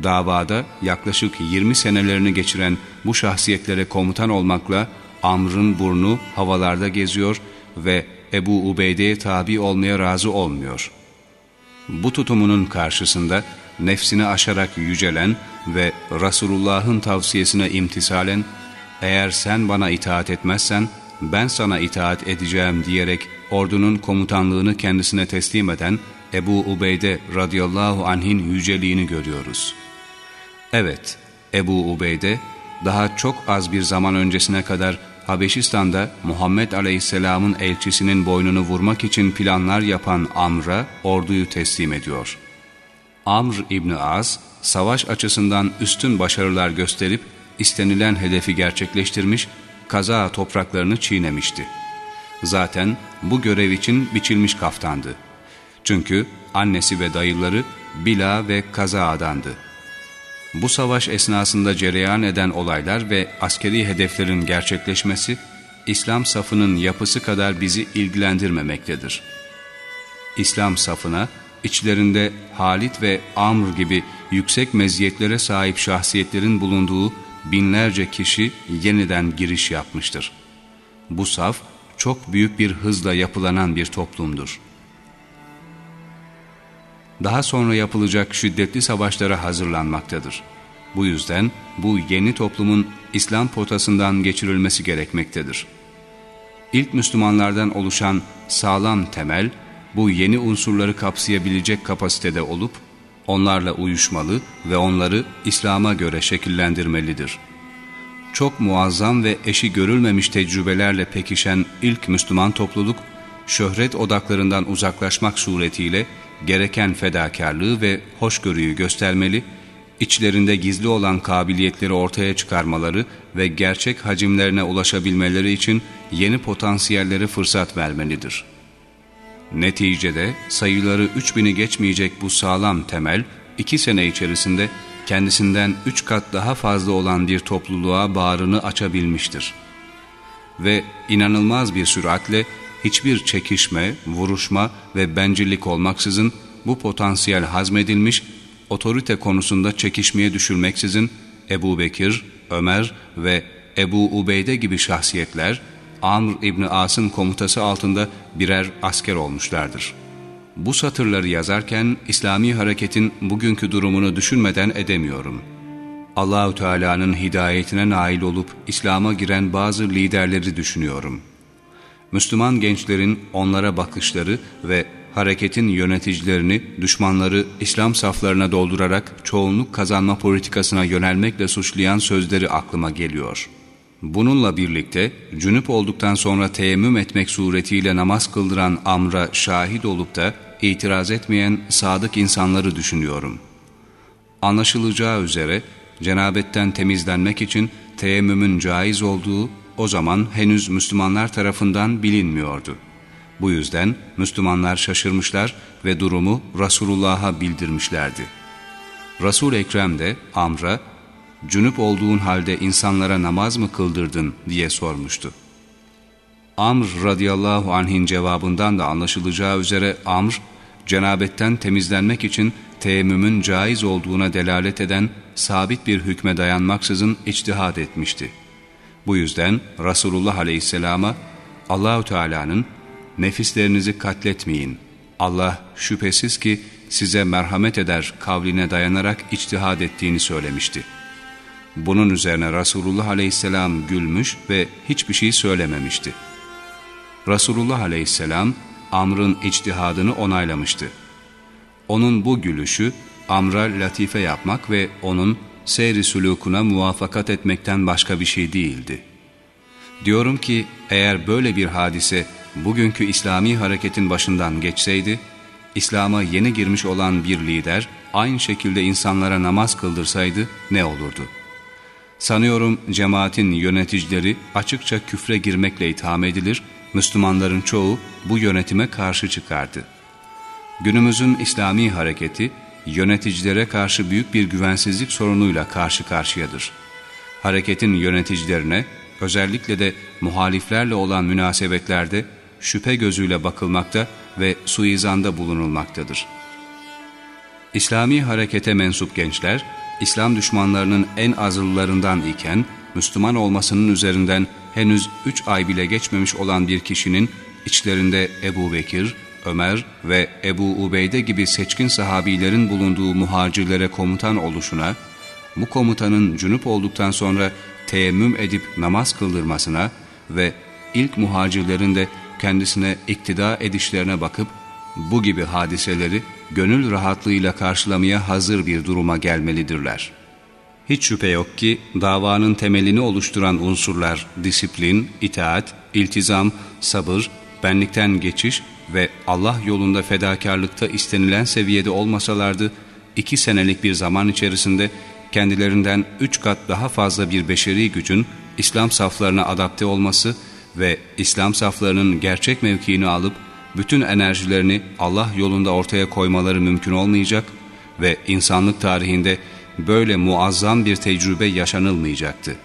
A: Davada yaklaşık 20 senelerini geçiren bu şahsiyetlere komutan olmakla Amr'ın burnu havalarda geziyor ve Ebu Ubeyde'ye tabi olmaya razı olmuyor.'' Bu tutumunun karşısında nefsini aşarak yücelen ve Resulullah'ın tavsiyesine imtisalen, eğer sen bana itaat etmezsen ben sana itaat edeceğim diyerek ordunun komutanlığını kendisine teslim eden Ebu Ubeyde radıyallahu anh'in yüceliğini görüyoruz. Evet, Ebu Ubeyde daha çok az bir zaman öncesine kadar Habeşistan'da Muhammed Aleyhisselam'ın elçisinin boynunu vurmak için planlar yapan Amr'a orduyu teslim ediyor. Amr İbni Az, savaş açısından üstün başarılar gösterip istenilen hedefi gerçekleştirmiş, kaza topraklarını çiğnemişti. Zaten bu görev için biçilmiş kaftandı. Çünkü annesi ve dayıları Bila ve Kaza'dandı. Bu savaş esnasında cereyan eden olaylar ve askeri hedeflerin gerçekleşmesi, İslam safının yapısı kadar bizi ilgilendirmemektedir. İslam safına, içlerinde Halit ve Amr gibi yüksek meziyetlere sahip şahsiyetlerin bulunduğu binlerce kişi yeniden giriş yapmıştır. Bu saf, çok büyük bir hızla yapılanan bir toplumdur. Daha sonra yapılacak şiddetli savaşlara hazırlanmaktadır. Bu yüzden bu yeni toplumun İslam potasından geçirilmesi gerekmektedir. İlk Müslümanlardan oluşan sağlam temel, bu yeni unsurları kapsayabilecek kapasitede olup, onlarla uyuşmalı ve onları İslam'a göre şekillendirmelidir. Çok muazzam ve eşi görülmemiş tecrübelerle pekişen ilk Müslüman topluluk, şöhret odaklarından uzaklaşmak suretiyle gereken fedakarlığı ve hoşgörüyü göstermeli, içlerinde gizli olan kabiliyetleri ortaya çıkarmaları ve gerçek hacimlerine ulaşabilmeleri için yeni potansiyelleri fırsat vermelidir. Neticede sayıları 3000'i geçmeyecek bu sağlam temel, iki sene içerisinde kendisinden üç kat daha fazla olan bir topluluğa bağrını açabilmiştir. Ve inanılmaz bir süratle hiçbir çekişme, vuruşma ve bencillik olmaksızın bu potansiyel hazmedilmiş, otorite konusunda çekişmeye düşürmeksizin Ebu Bekir, Ömer ve Ebu Ubeyde gibi şahsiyetler Amr İbni As'ın komutası altında birer asker olmuşlardır. Bu satırları yazarken İslami hareketin bugünkü durumunu düşünmeden edemiyorum. Allahü Teala'nın hidayetine nail olup İslam'a giren bazı liderleri düşünüyorum. Müslüman gençlerin onlara bakışları ve hareketin yöneticilerini düşmanları İslam saflarına doldurarak çoğunluk kazanma politikasına yönelmekle suçlayan sözleri aklıma geliyor. Bununla birlikte cünüp olduktan sonra teyemmüm etmek suretiyle namaz kıldıran amra şahit olup da itiraz etmeyen sadık insanları düşünüyorum. Anlaşılacağı üzere cenabetten temizlenmek için teyemmümün caiz olduğu o zaman henüz Müslümanlar tarafından bilinmiyordu. Bu yüzden Müslümanlar şaşırmışlar ve durumu Resulullah'a bildirmişlerdi. Resul Ekrem de Amr'a, cünüp olduğun halde insanlara namaz mı kıldırdın diye sormuştu. Amr radıyallahu anh'in cevabından da anlaşılacağı üzere Amr, cenabetten temizlenmek için teyemmümün caiz olduğuna delalet eden sabit bir hükme dayanmaksızın içtihad etmişti. Bu yüzden Resulullah aleyhisselama Allahü Teala'nın nefislerinizi katletmeyin. Allah şüphesiz ki size merhamet eder kavline dayanarak içtihad ettiğini söylemişti. Bunun üzerine Resulullah aleyhisselam gülmüş ve hiçbir şey söylememişti. Resulullah aleyhisselam Amr'ın içtihadını onaylamıştı. Onun bu gülüşü Amr'a latife yapmak ve onun seyri sülukuna muvafakat etmekten başka bir şey değildi. Diyorum ki eğer böyle bir hadise bugünkü İslami hareketin başından geçseydi, İslam'a yeni girmiş olan bir lider aynı şekilde insanlara namaz kıldırsaydı ne olurdu? Sanıyorum cemaatin yöneticileri açıkça küfre girmekle itham edilir, Müslümanların çoğu bu yönetime karşı çıkardı. Günümüzün İslami hareketi, yöneticilere karşı büyük bir güvensizlik sorunuyla karşı karşıyadır. Hareketin yöneticilerine, özellikle de muhaliflerle olan münasebetlerde şüphe gözüyle bakılmakta ve suizanda bulunulmaktadır. İslami harekete mensup gençler, İslam düşmanlarının en azılılarından iken, Müslüman olmasının üzerinden henüz üç ay bile geçmemiş olan bir kişinin içlerinde Ebu Bekir, Ömer ve Ebu Ubeyde gibi seçkin sahabilerin bulunduğu muhacirlere komutan oluşuna, bu komutanın cünüp olduktan sonra teyemmüm edip namaz kıldırmasına ve ilk muhacirlerin de kendisine iktida edişlerine bakıp bu gibi hadiseleri gönül rahatlığıyla karşılamaya hazır bir duruma gelmelidirler. Hiç şüphe yok ki davanın temelini oluşturan unsurlar disiplin, itaat, iltizam, sabır, benlikten geçiş ve Allah yolunda fedakarlıkta istenilen seviyede olmasalardı, iki senelik bir zaman içerisinde kendilerinden üç kat daha fazla bir beşeri gücün İslam saflarına adapte olması ve İslam saflarının gerçek mevkiini alıp bütün enerjilerini Allah yolunda ortaya koymaları mümkün olmayacak ve insanlık tarihinde böyle muazzam bir tecrübe yaşanılmayacaktı.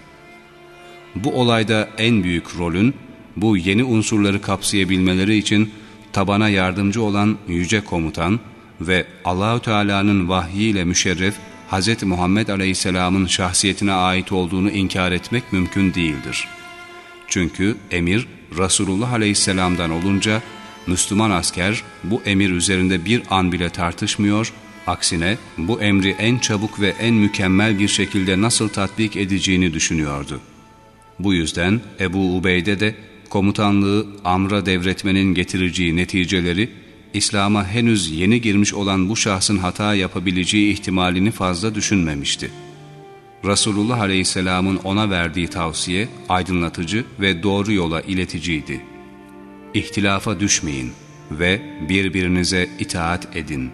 A: Bu olayda en büyük rolün bu yeni unsurları kapsayabilmeleri için tabana yardımcı olan yüce komutan ve Allahü Teala'nın vahyiyle müşerref Hz. Muhammed Aleyhisselam'ın şahsiyetine ait olduğunu inkar etmek mümkün değildir. Çünkü emir Resulullah Aleyhisselam'dan olunca Müslüman asker bu emir üzerinde bir an bile tartışmıyor, aksine bu emri en çabuk ve en mükemmel bir şekilde nasıl tatbik edeceğini düşünüyordu. Bu yüzden Ebu Ubeyde de komutanlığı Amr'a devretmenin getireceği neticeleri İslam'a henüz yeni girmiş olan bu şahsın hata yapabileceği ihtimalini fazla düşünmemişti. Resulullah Aleyhisselam'ın ona verdiği tavsiye aydınlatıcı ve doğru yola ileticiydi. İhtilafa düşmeyin ve birbirinize itaat edin.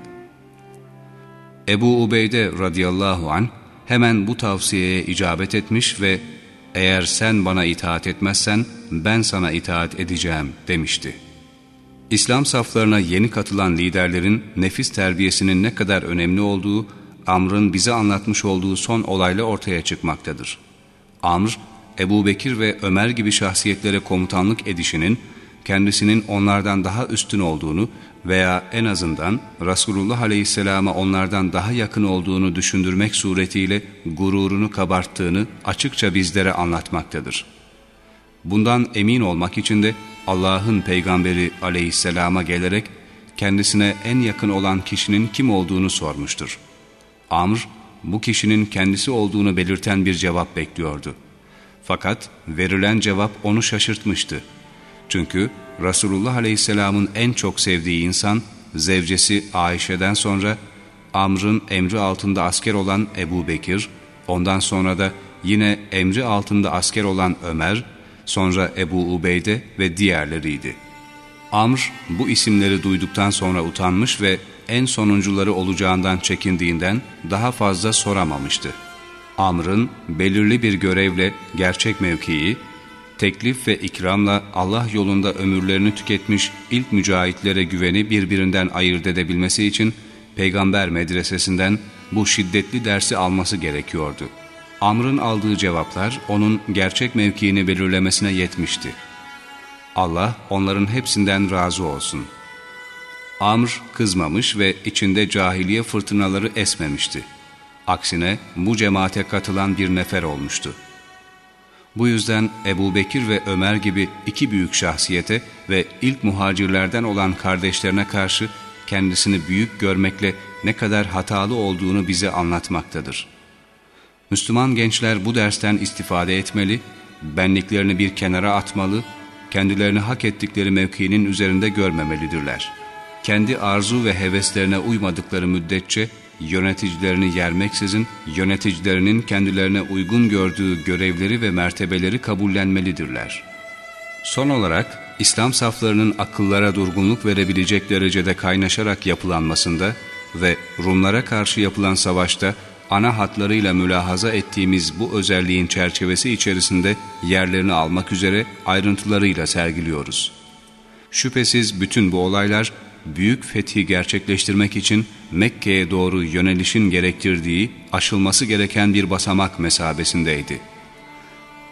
A: Ebu Ubeyde radıyallahu an hemen bu tavsiyeye icabet etmiş ve eğer sen bana itaat etmezsen ben sana itaat edeceğim demişti. İslam saflarına yeni katılan liderlerin nefis terbiyesinin ne kadar önemli olduğu Amr'ın bize anlatmış olduğu son olayla ortaya çıkmaktadır. Amr, Ebu Bekir ve Ömer gibi şahsiyetlere komutanlık edişinin kendisinin onlardan daha üstün olduğunu veya en azından Resulullah Aleyhisselam'a onlardan daha yakın olduğunu düşündürmek suretiyle gururunu kabarttığını açıkça bizlere anlatmaktadır. Bundan emin olmak için de Allah'ın peygamberi Aleyhisselam'a gelerek kendisine en yakın olan kişinin kim olduğunu sormuştur. Amr, bu kişinin kendisi olduğunu belirten bir cevap bekliyordu. Fakat verilen cevap onu şaşırtmıştı. Çünkü Resulullah Aleyhisselam'ın en çok sevdiği insan, zevcesi Ayşe'den sonra Amr'ın emri altında asker olan Ebu Bekir, ondan sonra da yine emri altında asker olan Ömer, sonra Ebu Ubeyde ve diğerleriydi. Amr bu isimleri duyduktan sonra utanmış ve en sonuncuları olacağından çekindiğinden daha fazla soramamıştı. Amr'ın belirli bir görevle gerçek mevkii, teklif ve ikramla Allah yolunda ömürlerini tüketmiş ilk mücahitlere güveni birbirinden ayırt edebilmesi için peygamber medresesinden bu şiddetli dersi alması gerekiyordu. Amr'ın aldığı cevaplar onun gerçek mevkiini belirlemesine yetmişti. Allah onların hepsinden razı olsun. Amr kızmamış ve içinde cahiliye fırtınaları esmemişti. Aksine bu cemaate katılan bir nefer olmuştu. Bu yüzden Ebu Bekir ve Ömer gibi iki büyük şahsiyete ve ilk muhacirlerden olan kardeşlerine karşı kendisini büyük görmekle ne kadar hatalı olduğunu bize anlatmaktadır. Müslüman gençler bu dersten istifade etmeli, benliklerini bir kenara atmalı, kendilerini hak ettikleri mevkinin üzerinde görmemelidirler. Kendi arzu ve heveslerine uymadıkları müddetçe yöneticilerini yermeksizin yöneticilerinin kendilerine uygun gördüğü görevleri ve mertebeleri kabullenmelidirler. Son olarak İslam saflarının akıllara durgunluk verebilecek derecede kaynaşarak yapılanmasında ve Rumlara karşı yapılan savaşta ana hatlarıyla mülahaza ettiğimiz bu özelliğin çerçevesi içerisinde yerlerini almak üzere ayrıntılarıyla sergiliyoruz. Şüphesiz bütün bu olaylar büyük fethi gerçekleştirmek için Mekke'ye doğru yönelişin gerektirdiği aşılması gereken bir basamak mesabesindeydi.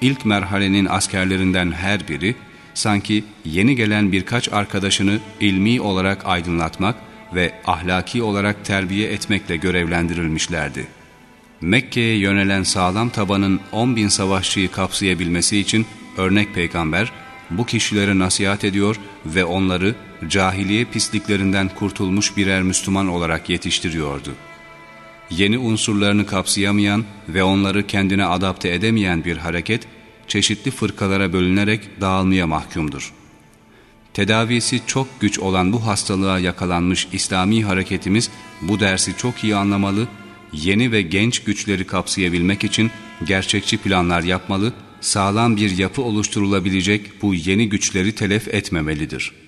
A: İlk merhalenin askerlerinden her biri sanki yeni gelen birkaç arkadaşını ilmi olarak aydınlatmak ve ahlaki olarak terbiye etmekle görevlendirilmişlerdi. Mekke'ye yönelen sağlam tabanın 10 bin savaşçıyı kapsayabilmesi için örnek peygamber bu kişilere nasihat ediyor ve onları cahiliye pisliklerinden kurtulmuş birer Müslüman olarak yetiştiriyordu. Yeni unsurlarını kapsayamayan ve onları kendine adapte edemeyen bir hareket, çeşitli fırkalara bölünerek dağılmaya mahkumdur. Tedavisi çok güç olan bu hastalığa yakalanmış İslami hareketimiz bu dersi çok iyi anlamalı, yeni ve genç güçleri kapsayabilmek için gerçekçi planlar yapmalı, sağlam bir yapı oluşturulabilecek bu yeni güçleri telef etmemelidir.''